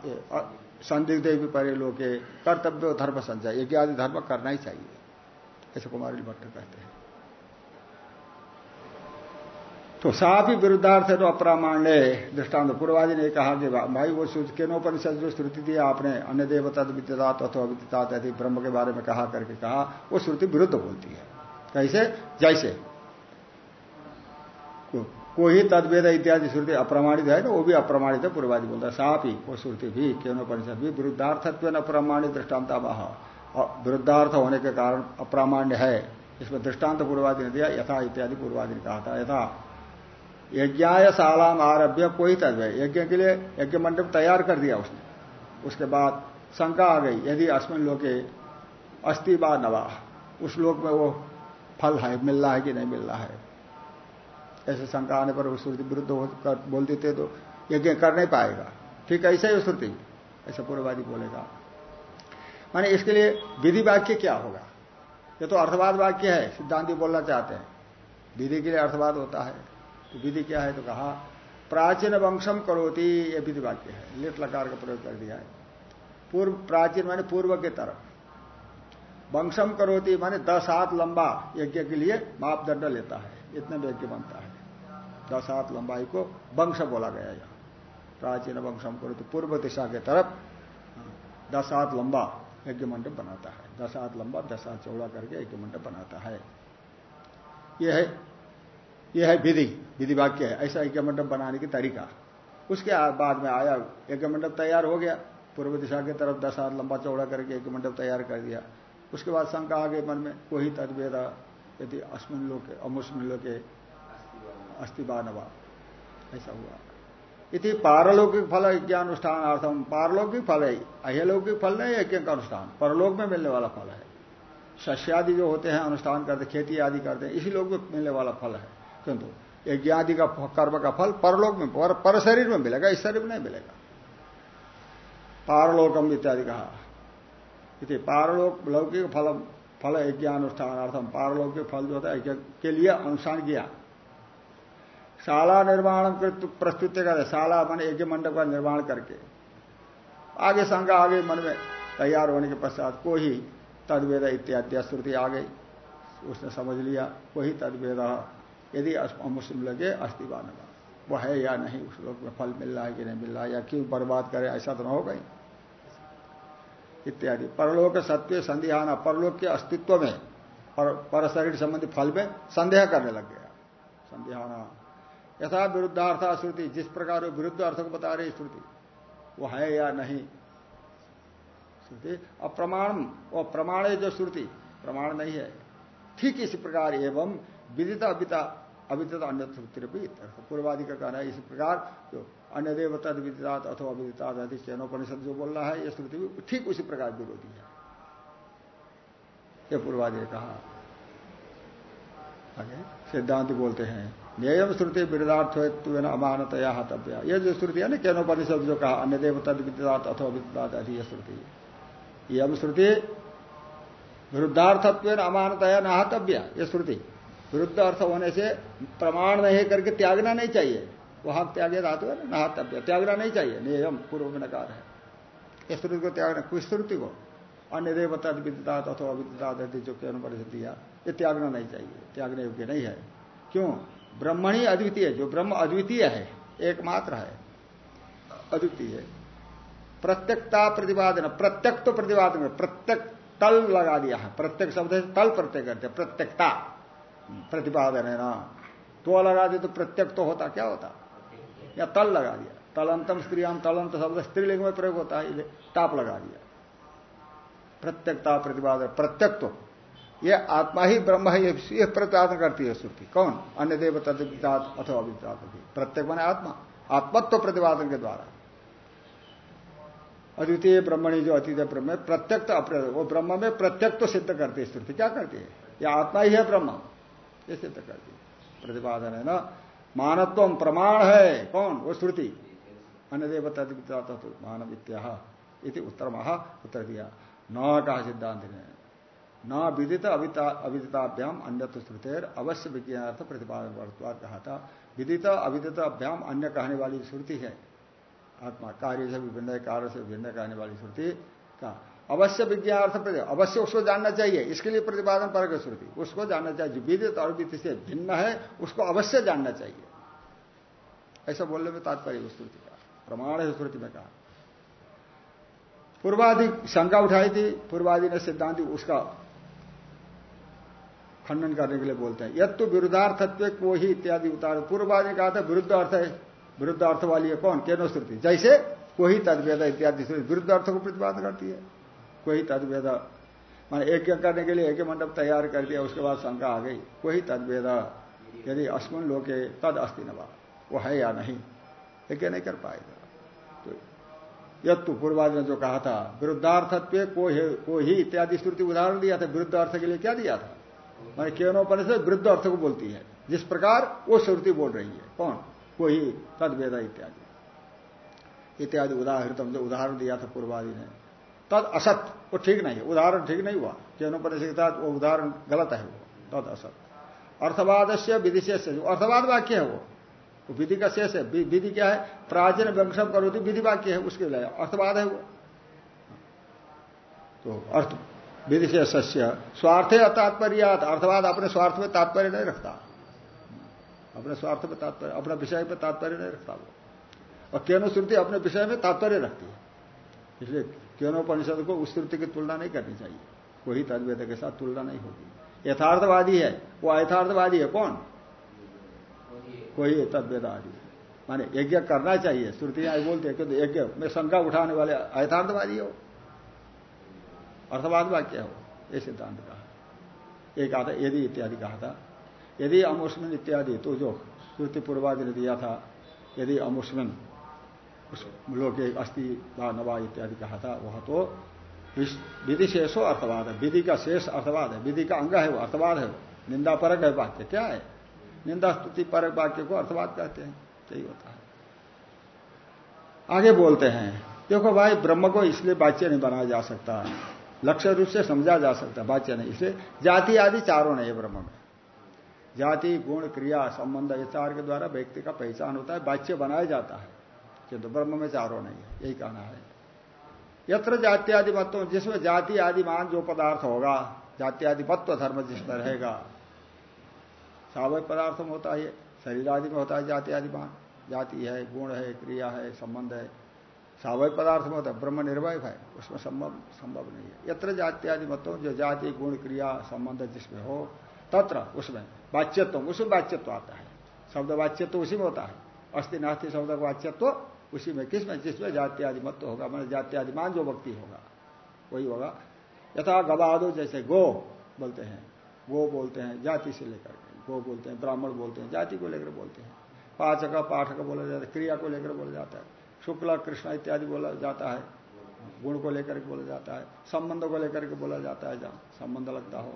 संदिग्ध भी परे लोके कर्तव्य धर्म संचय एक आदि धर्म करना ही चाहिए, ऐसे कुमारी भट्ट कहते हैं। तो साफ़ ही विरुद्धार्थ है तो अप्रामाण्य दृष्टांत पूर्वादि ने कहा कि भाई वो केनोपनिषद जो श्रुति दिया आपने, अन्य देवता विद्यतात अथवा विद्यतात यदि ब्रह्म के बारे में कहा करके कहा, वो श्रुति विरुद्ध बोलती है। कैसे? जैसे को ही तदवेद इत्यादि श्रुति अप्रमाणित है ना वो भी अप्रमाणित है, पूर्वादि बोलता है। साफ़ ही वो श्रुति भी, केनोपनिषद भी विरुद्धार्थत्व अप्रमाणित दृष्टान्ता और विरुद्धार्थ होने के कारण अप्रामाण्य है। इसमें दृष्टांत पूर्वादि ने दिया, यथा इत्यादि पूर्वादि ने कहा था, यथा। यज्ञाय शालाम आरभ्य, कोई तत्व यज्ञ के लिए यज्ञ मंडप तैयार कर दिया उसने। उसके बाद शंका आ गई, यदि अस्मिन लोके अस्थि बा नवा उस लोक में वो फल है, मिल रहा है कि नहीं मिल रहा है? ऐसे शंका आने पर वो श्रुति विरुद्ध बोल देते तो यज्ञ कर नहीं पाएगा। ठीक ऐसा ही श्रुति, ऐसा पूर्ववादी बोलेगा। माने इसके लिए विधि वाक्य क्या होगा? ये तो अर्थवाद वाक्य है, सिद्धांति बोलना चाहते हैं। विधि के लिए अर्थवाद होता है तो विधि क्या है तो कहा, प्राचीन वंशम करोती, ये विधि वाक्य है। लिट लकार का प्रयोग कर दिया है। पूर्व, प्राचीन माने पूर्व के तरफ़। वंशम करोती माने दस हाथ लंबा यज्ञ के लिए मापदंड लेता है, इतना यज्ञ बनता है। दस हाथ लंबाई को वंश बोला गया यहाँ। प्राचीन वंशम करो तो पूर्व दिशा के तरफ़ दस हाथ लंबा यज्ञ मंडप बनाता है। दस हाथ लंबा दस हाथ चौड़ा करके यज्ञ मंडप बनाता है। यह है यह है विधि विधि वाक्य है। ऐसा यज्ञ मंडप बनाने की तरीका। उसके बाद में आया यज्ञ मंडप तैयार हो गया। पूर्व दिशा की तरफ़ दस हाथ लंबा चौड़ा करके यज्ञ मंडप तैयार कर दिया। उसके बाद शंका आ गई मन में कोई तदवेदा, यदि अस्मिन लोग अमुस्मिन अस्थिबानवा ऐसा हुआ। इति पारलौकिक फल यज्ञानुष्ठानार्थम पारलौकिक फल है। अहलौकिक फल नहीं यज्ञ का अनुष्ठान। परलोक में मिलने वाला फल है। शस्यादि जो होते हैं अनुष्ठान करते खेती आदि करते इसी लोग में मिलने वाला फल है। किंतु यज्ञ आदि का कर्म का फल परलोक में पर, पर शरीर में मिलेगा इस शरीर में नहीं मिलेगा। पारलोकम इत्यादि कहा। पारलोक लौकिक फल फल यज्ञानुष्ठानार्थम पारलौकिक फल जो होता है के लिए अनुष्ठान किया। शाला निर्माण प्रस्तुत कर शाला मन यज्ञ मंडप का निर्माण करके। आगे शंका आगे मन में तैयार होने के पश्चात को ही तदवेद इत्यादि श्रुति आ गई। उसने समझ लिया कोई तदवेद यदि मुस्लिम लगे अस्थिवान वो है या नहीं उस लोग में फल मिल रहा है कि नहीं मिल रहा या क्यों बर्बाद करे ऐसा तो ना हो गई। इत्यादि। परलोक सत्य संदेहाना परलोक के अस्तित्व में पर, पर शरीर संबंधी फल में संदेह करने लग गया। संदेहाना यथा विरुद्धार्थ श्रुति जिस प्रकार वो विरुद्ध अर्थ को बता रही श्रुति, वो है या नहीं? श्रुति अप्रमाण वो प्रमाण है जो श्रुति, प्रमाण नहीं है। ठीक इसी प्रकार एवं विदिता अविता अविदिता अन्य श्रुति पूर्वादि का कहना है इसी प्रकार, जो अन्य देवता विदितात अथवा अविदितात आदि चैनोपनिषद जो बोल रहा है यह श्रुति भी ठीक उसी प्रकार विरोधी है। ये पूर्वादि ने कहा। सिद्धांत बोलते हैं। नियम श्रुति विरुदार्थ अमानतया हतव्या। ये जो श्रुति है ना, केनोपनिषद जो कहा, अन्य देव तद विद्यात अथवा विद्यात आदि श्रुति। यम श्रुति विरुद्धार्थत्व अमानतया न हतव्या, ये श्रुति। विरुद्ध अर्थ होने से प्रमाण नहीं करके त्यागना नहीं चाहिए। वो हक त्यागे धातु है ना हतव्य। त्यागना नहीं चाहिए नियम पूर्व में नकार है। इस श्रुति को त्यागना कुछ श्रुति को? अन्य देव तद विद्यात अथवा विद्यात जो केनोपनिषद दिया, ये त्यागना नहीं चाहिए। त्यागने योग्य नहीं है। क्यों? ब्रह्मणी अद्वितीय, जो ब्रह्म अद्वितीय है, एकमात्र है, अद्वितीय प्रत्यक्ता प्रतिपादन प्रत्यक तो प्रतिपादन प्रत्यक तल लगा दिया है, प्रत्येक शब्द से तल प्रत्यय करते, प्रत्यक्ता प्रतिपादन है ना। तो लगा दे तो प्रत्यक तो होता, क्या होता? या तल लगा दिया। तलंतम स्त्रियाम तलंत शब्द, स्त्रीलिंग में प्रयोग होता है ताप लगा दिया। प्रत्यक्ता प्रतिपादन प्रत्यक तो ये आत्मा ही ब्रह्म है, ये प्रतिपादन करती है श्रुति कौन? अन्य देव अथवा अवितात प्रत्येक बने आत्मा। आत्मत्व प्रतिपादन के द्वारा। अद्वितीय ब्रह्मणी जो अतीत ब्रह्म है प्रत्यक्त वो ब्रह्म में प्रत्यक्त तो सिद्ध करती है श्रुति क्या करती है? यह आत्मा ही है ब्रह्म। ये सिद्ध करती है। प्रतिपादन है ना? मानत्व प्रमाण है। कौन? वो श्रुति। अन्य देव मानव इत्या उत्तर महा उत्तर दिया। न कहा सिद्धांत ने। न विदित अविदिताभ्याम अन्य श्रुतेर अवश्य विज्ञान प्रतिपादन कहा था विदित अविदित अभ्याम अन्य कहने वाली श्रुति है। आत्मा कार्य से विभिन्न कार्य से विभिन्न कहने वाली श्रुति का। अवश्य विज्ञान अवश्य उसको जानना चाहिए। इसके लिए प्रतिपादन पर श्रुति। उसको जानना चाहिए। विदित और विदित से भिन्न है, उसको अवश्य जानना चाहिए। ऐसा बोलने में तात्पर्य श्रुति का। प्रमाण है श्रुति में कहा। पूर्वादि शंका उठाई थी। पूर्वादि ने सिद्धांति उसका खंडन करने के लिए बोलते हैं। यद तो विरुद्धार्थत्व को ही इत्यादि उतार। पूर्वादि ने कहा था, विरुद्ध अर्थ है। विरुद्ध अर्थ वाली है कौन? केनो श्रुति। जैसे कोई तदवेद इत्यादि विरुद्ध अर्थ को प्रतिपादन करती है। कोई तदवेद। मान यज्ञ करने के लिए यज्ञ मंडप तैयार कर दिया, उसके बाद शंका आ गई। कोई तदवेद। यदि अस्मिन लोके तद अस्थि नवा वो। है या नहीं? यज्ञ नहीं कर पाएगा? तो यद तो पूर्वाज ने जो कहा था विरुद्धार्थत्व को ही इत्यादि श्रुति उदाहरण दिया था। विरुद्ध अर्थ के लिए क्या दिया था? मैंने से विरुद्ध अर्थ को बोलती है। जिस प्रकार वो श्रुति बोल रही है। कौन? कोई तद इत्यादि। इत्यादि उदाहरण जो उदाहरण दिया था पूर्वादि ने। तद असत, वो ठीक नहीं है। उदाहरण ठीक नहीं हुआ। केनोपनिषद के वो उदाहरण गलत है वो। तद असत। अर्थवाद से विधि शेष अर्थवाद वाक्य है वो। विधि का शेष है। विधि क्या है? प्राचीन वंशम करोती विधि वाक्य है। उसके लिए अर्थवाद है वो। तो अर्थ से सस्य स्वार्थ तात्पर्य अर्थवाद अपने स्वार्थ में तात्पर्य नहीं रखता। अपने स्वार्थ में तात्पर्य, अपने विषय में तात्पर्य नहीं रखता वो। और केनो श्रुति अपने विषय में तात्पर्य रखती है। इसलिए केनोपनिषद को उस श्रुति की तुलना नहीं करनी चाहिए। कोई तद्वेद के साथ तुलना नहीं होगी। यथार्थवादी है। वो अयथार्थवादी है। कौन? कोई तद्वेदादि माने यज्ञ करना चाहिए। श्रुति श्रुतियाँ बोलते हैं क्योंकि यज्ञ में शंका उठाने वाले अयथार्थवादी हो। अर्थवाद वाक्य हो ये सिद्धांत कहा एक आता, यदि इत्यादि कहा था। यदि अमुस्मिन इत्यादि तो जो श्रुति पूर्वादि ने दिया था, यदि अमुस्मिन उस लोग अस्थि नवा इत्यादि कहा था, वह तो विधि शेषो अर्थवाद है। विधि का शेष अर्थवाद है। विधि का अंग है वो, अर्थवाद है वो। निंदा परक है वाक्य, क्या है? निंदा स्तुति परक वाक्य को अर्थवाद कहते हैं। यही होता है। आगे बोलते हैं, देखो भाई, ब्रह्म को इसलिए वाच्य नहीं बनाया जा सकता। लक्ष्य रूप से समझा जा सकता वाच्य नहीं। इसलिए जाति आदि चारों नहीं है ब्रह्म में। जाति, गुण, क्रिया, संबंध, ये चार के द्वारा व्यक्ति का पहचान होता है, वाच्य बनाया जाता है। किंतु ब्रह्म में चारों नहीं है, यही कहना है। यत्र जाति आदि मत्व जिसमें जाति आदि मान जो पदार्थ होगा जाति आदि मत्व धर्म जिसमें रहेगा स्वाभाविक पदार्थ होता है शरीर आदि में होता है जाति आदि मान। जाति है, गुण है, क्रिया है, संबंध है स्वाभाविक पदार्थ में होता है, ब्रह्म निर्भय है, उसमें संभव संभव नहीं है। यत्र जाति आदि मतों, जो जाति, गुण, क्रिया, संबंध जिसमें हो, तत्र उसमें वाच्यत्व उसमें वाच्यत्व आता है। शब्द वाच्यत्व उसी में होता है। अस्थि नास्ति शब्द का वाच्यत्व उसी में किसमें जिसमें जाति आदि मत होगा, मैंने जाति आदि मान जो व्यक्ति होगा, वही होगा। यथा गवादो जैसे गो बोलते हैं, गो बोलते हैं, जाति से लेकर, गो बोलते हैं, ब्राह्मण बोलते हैं, जाति को लेकर बोलते हैं। पाचक, पाठक बोला जाता है, क्रिया को लेकर बोला जाता है। शुक्ल कृष्ण इत्यादि बोला जाता है। गुण को लेकर के बोला जाता है। संबंध को लेकर के बोला जाता है जहाँ संबंध लगता हो।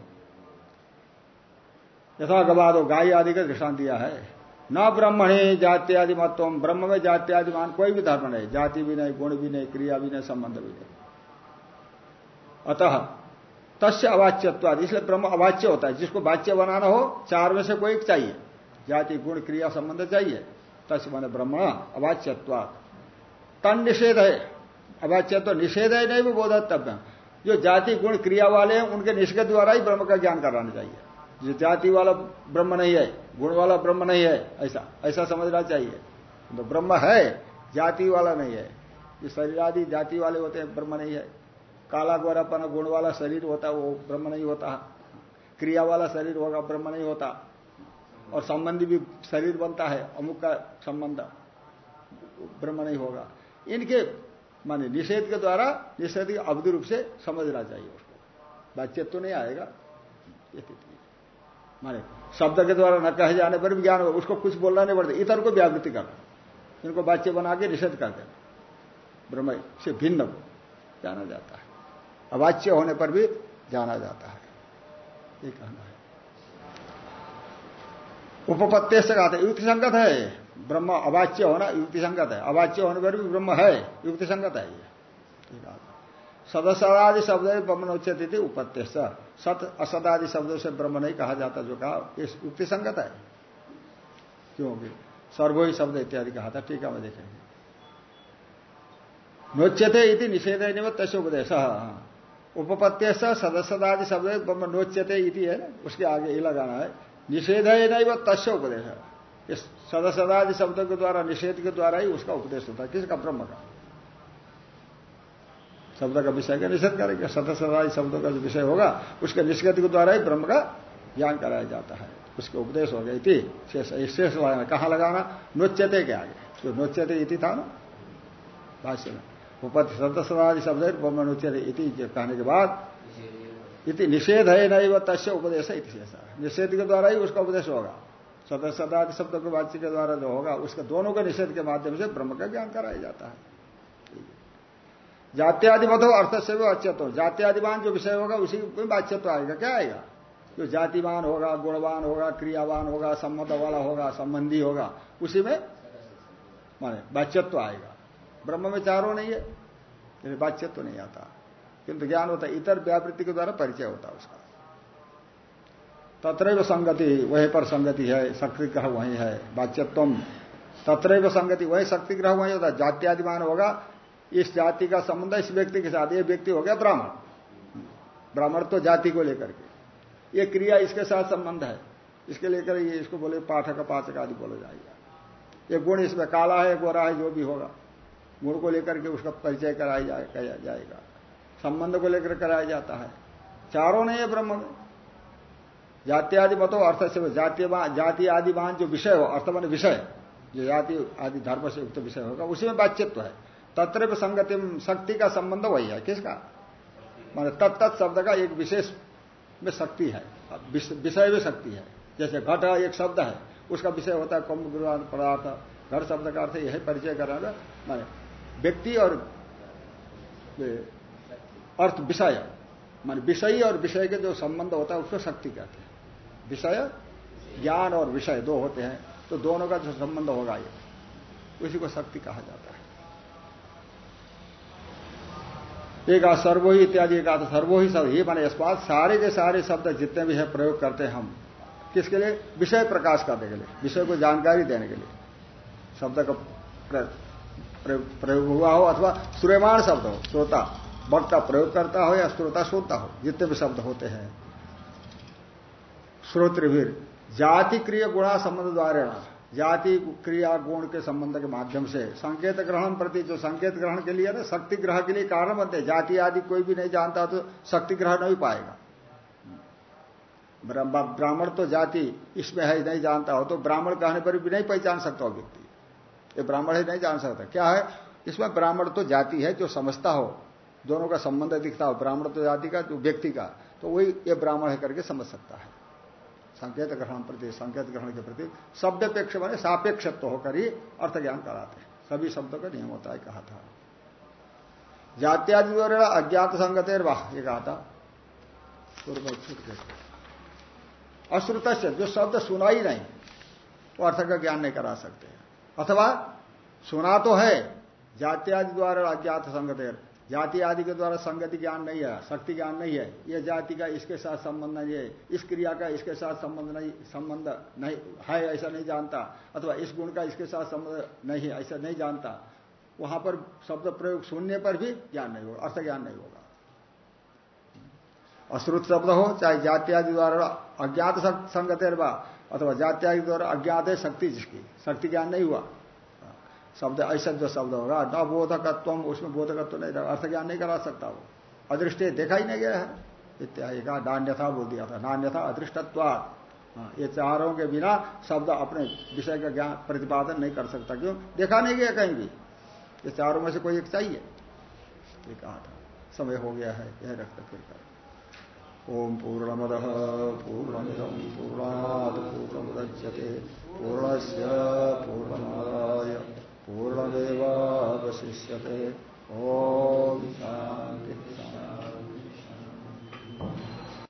यथा गवादो गाय आदि का दृष्टान दिया है। न ब्रह्मणे आदि महत्व ब्रह्म में जात्यादि मान कोई भी धर्म नहीं। जाति भी नहीं, गुण भी नहीं, क्रिया भी नहीं, संबंध भी नहीं। अतः तस्य अवाच्यत्वाद। इसलिए ब्रह्म अवाच्य होता है। जिसको वाच्य बनाना हो, चार में से कोई चाहिए। जाति, गुण, क्रिया, संबंध चाहिए। मैंने ब्रह्म अवाच्यत्वाद तन निषेध है। अवाच्य तो निषेध है नहीं भी बोधत्व जो जाति गुण क्रिया वाले हैं, उनके निष्कर्ष द्वारा ही ब्रह्म का ज्ञान कराना चाहिए। जो जाति वाला ब्रह्म नहीं है, गुण वाला ब्रह्म नहीं है, ऐसा ऐसा समझना चाहिए। तो ब्रह्म है, जाति वाला नहीं है। जो शरीर आदि जाति वाले होते हैं, ब्रह्म नहीं है। काला गोरापन गुण वाला शरीर होता, वो ब्रह्म नहीं होता। क्रिया वाला शरीर होगा, ब्रह्म नहीं होता। और संबंधी भी शरीर बनता है, अमुक का संबंध। ब्रह्म नहीं होगा। इनके, माने निषेध के द्वारा, निषेध के अवधि रूप से समझना चाहिए उसको। बातचीत तो नहीं आएगा माने शब्द के द्वारा न कहे जाने पर भी ज्ञान हो उसको कुछ बोलना नहीं पड़ता। इतर को व्यावृत्ति करना। इनको बाच्य बना के निषेध कर देना। ब्रह्म से भिन्न जाना जाता है। अवाच्य होने पर भी जाना जाता है। ये कहना है। उपपत्ति से कहते युक्ति संगत है। ब्रह्म अवाच्य होना युक्ति संगत है। अवाच्य होने पर भी ब्रह्म है, युक्ति संगत है ये। सदसदादि शब्द ब्रह्मणोच्यते थी उपत्य सत असदादि शब्दों से ब्रह्म नहीं कहा जाता, जो कहा युक्ति संगत है। क्योंकि सर्वो ही शब्द इत्यादि कहा था टीका में देखेंगे। नोच्यते इति निषेध निमित्त उपदेश उपपत्य सदस्यदादि शब्द ब्रह्म नोच्यते है, उसके आगे ये लगाना है। निषेध है नहीं वो तस्य उपदेश। सदसदादि शब्दों के द्वारा, निषेध के द्वारा ही उसका उपदेश होता है। किसका? ब्रह्म का। शब्द का विषय का निषेध करेंगे। सदसदादि शब्दों का जो विषय होगा, उसके निष्कृति के द्वारा ही ब्रह्म का ज्ञान कराया जाता है। उसके उपदेश हो गई थी शेष लगाना कहाँ लगाना? नोच्यते के आगे। जो नोच्यते इति था ना? भाष्य में। उपति सदस्यवादी शब्द ब्रह्म नोच्यते इति कहने के बाद निषेध है नहीं वह तस्य उपदेश शेष निषेध के द्वारा ही उसका उपदेश होगा। सदस्यदादि शब्द के वाच्य के द्वारा जो होगा, उसका दोनों के निषेध के माध्यम से ब्रह्म का ज्ञान कराया जाता है। जात्यादि मत हो अर्थ से भी अच्छत हो जात्यादिवान जो विषय होगा, उसी में बाच्यत्व आएगा। क्या आएगा? जो जातिवान होगा, गुणवान होगा, क्रियावान होगा सम्मत वाला होगा, संबंधी होगा, उसी में माने बाच्यत्व आएगा। ब्रह्म में चारों नहीं है बाच्यत्व नहीं आता। किंतु ज्ञान होता इतर व्यावृत्ति के द्वारा परिचय होता उसका। तत्रैव संगति, वहीं पर संगति है, शक्ति ग्रह वही है बाच्यत्व तत्रैव संगति, वही शक्ति ग्रह वही होता जात्यादिमान होगा, इस जाति का संबंध, इस व्यक्ति के साथ, ये व्यक्ति हो गया ब्राह्मण। ब्राह्मण तो जाति को लेकर के। ये क्रिया इसके साथ संबंध है। इसके लेकर ये इसको बोले, पाठक पाचक आदि बोला जाएगा। ये गुण इसमें काला है, गोरा है, जो भी होगा, गुण को लेकर के उसका परिचय कराया जाएगा। संबंध को लेकर कराया जाता है। चारों नहीं है ब्रह्म जाति आदि मतो अर्थ से जातीय जाति आदि मान जो विषय हो, अर्थ मान विषय, जो जाति आदि धर्म से युक्त विषय होगा, उसी में बातचित्व है। तत्र संगति, शक्ति का संबंध वही है, किसका? मान तत्त शब्द का एक विशेष में शक्ति है विषय में शक्ति है। जैसे घट एक शब्द है, उसका विषय होता है गुरुवान पदार्थ घट शब्द का अर्थ यही परिचय कराना, माने व्यक्ति और अर्थ विषय, मान विषयी और विषय के जो संबंध होता है, उसको शक्ति कहते हैं। विषय, ज्ञान और विषय दो होते हैं तो दोनों का जो संबंध होगा ये। उसी को शक्ति कहा जाता है। एक सर्वो ही इत्यादि एक आता सर्वो ही सब ही माने बात। सारे के सारे शब्द जितने भी है प्रयोग करते हैं हम। किसके लिए? विषय प्रकाश करने के लिए, विषय को जानकारी देने के लिए। शब्द का प्रयोग हुआ हो अथवा श्रेमान शब्द हो, श्रोता, वक्ता प्रयोग करता हो या श्रोता श्रोता हो, जितने भी शब्द होते हैं। श्रोत्रवीर जाति क्रिय गुणा संबंध द्वारा जाति क्रिया गुण के संबंध के माध्यम से संकेत ग्रहण प्रति जो संकेत ग्रहण के लिए ना, शक्ति ग्रह के लिए कारण बनते जाति आदि कोई भी नहीं जानता तो शक्ति ग्रह नहीं पाएगा। ब्राह्मण तो जाति इसमें है, नहीं जानता हो तो ब्राह्मण कहने पर भी नहीं पहचान सकता हो व्यक्ति। ये ब्राह्मण ही नहीं जान सकता। क्या है? इसमें ब्राह्मण तो जाति है जो समझता हो, दोनों का संबंध दिखता हो, ब्राह्मण तो जाति का, जो व्यक्ति का तो वही ये ब्राह्मण है करके समझ सकता है। संकेत ग्रहण प्रति संकेत ग्रहण के प्रति शब्द अपेक्ष बने, सापेक्षत्व होकर ही अर्थ ज्ञान कराते हैं। सभी शब्दों का नियम होता है, कहा था। जात्यादि द्वारा अज्ञात संगत वाह, ये कहा था। पूर्व अश्रुत जो शब्द सुना ही नहीं, वो अर्थ का ज्ञान नहीं करा सकते। अथवा, सुना तो है, जात्यादि द्वारा अज्ञात संगतेर। जाति आदि के द्वारा संगति ज्ञान नहीं है, शक्ति ज्ञान नहीं है। यह जाति का इसके साथ संबंध नहीं है, इस क्रिया का इसके साथ संबंध नहीं संबंध नहीं, है ऐसा नहीं जानता, अथवा इस गुण का इसके साथ संबंध नहीं है, ऐसा नहीं जानता। वहाँ पर शब्द प्रयोग सुनने पर भी ज्ञान नहीं होगा अर्थ ज्ञान नहीं होगा। अश्रुत शब्द हो, चाहे जात्यादि द्वारा अज्ञात संगत अथवा जाति जात्यादि द्वारा अज्ञात है, शक्ति जिसकी, शक्ति ज्ञान नहीं हुआ। शब्द ऐसा जो शब्द होगा। न बोधकत्व उसमें बोधकत्व नहीं रहा अर्थ ज्ञान नहीं करा सकता वो। अदृष्ट देखा ही नहीं गया है। इत्यादि का नान्यथा बोल दिया था। नान्यथा अदृष्टत्वाद हाँ, ये चारों के बिना शब्द अपने विषय का ज्ञान प्रतिपादन नहीं कर सकता। क्यों? देखा नहीं गया कहीं भी। ये चारों में से कोई एक चाहिए। ये कहा था। समय हो गया है यह रखते फिर कर। ओम पूर्णमद पूर्णमिदम पूर्णाद पूर्णमुदच्यते। पूर्णस्य पूर्णमेवावशिष्यते ओ शांति शांति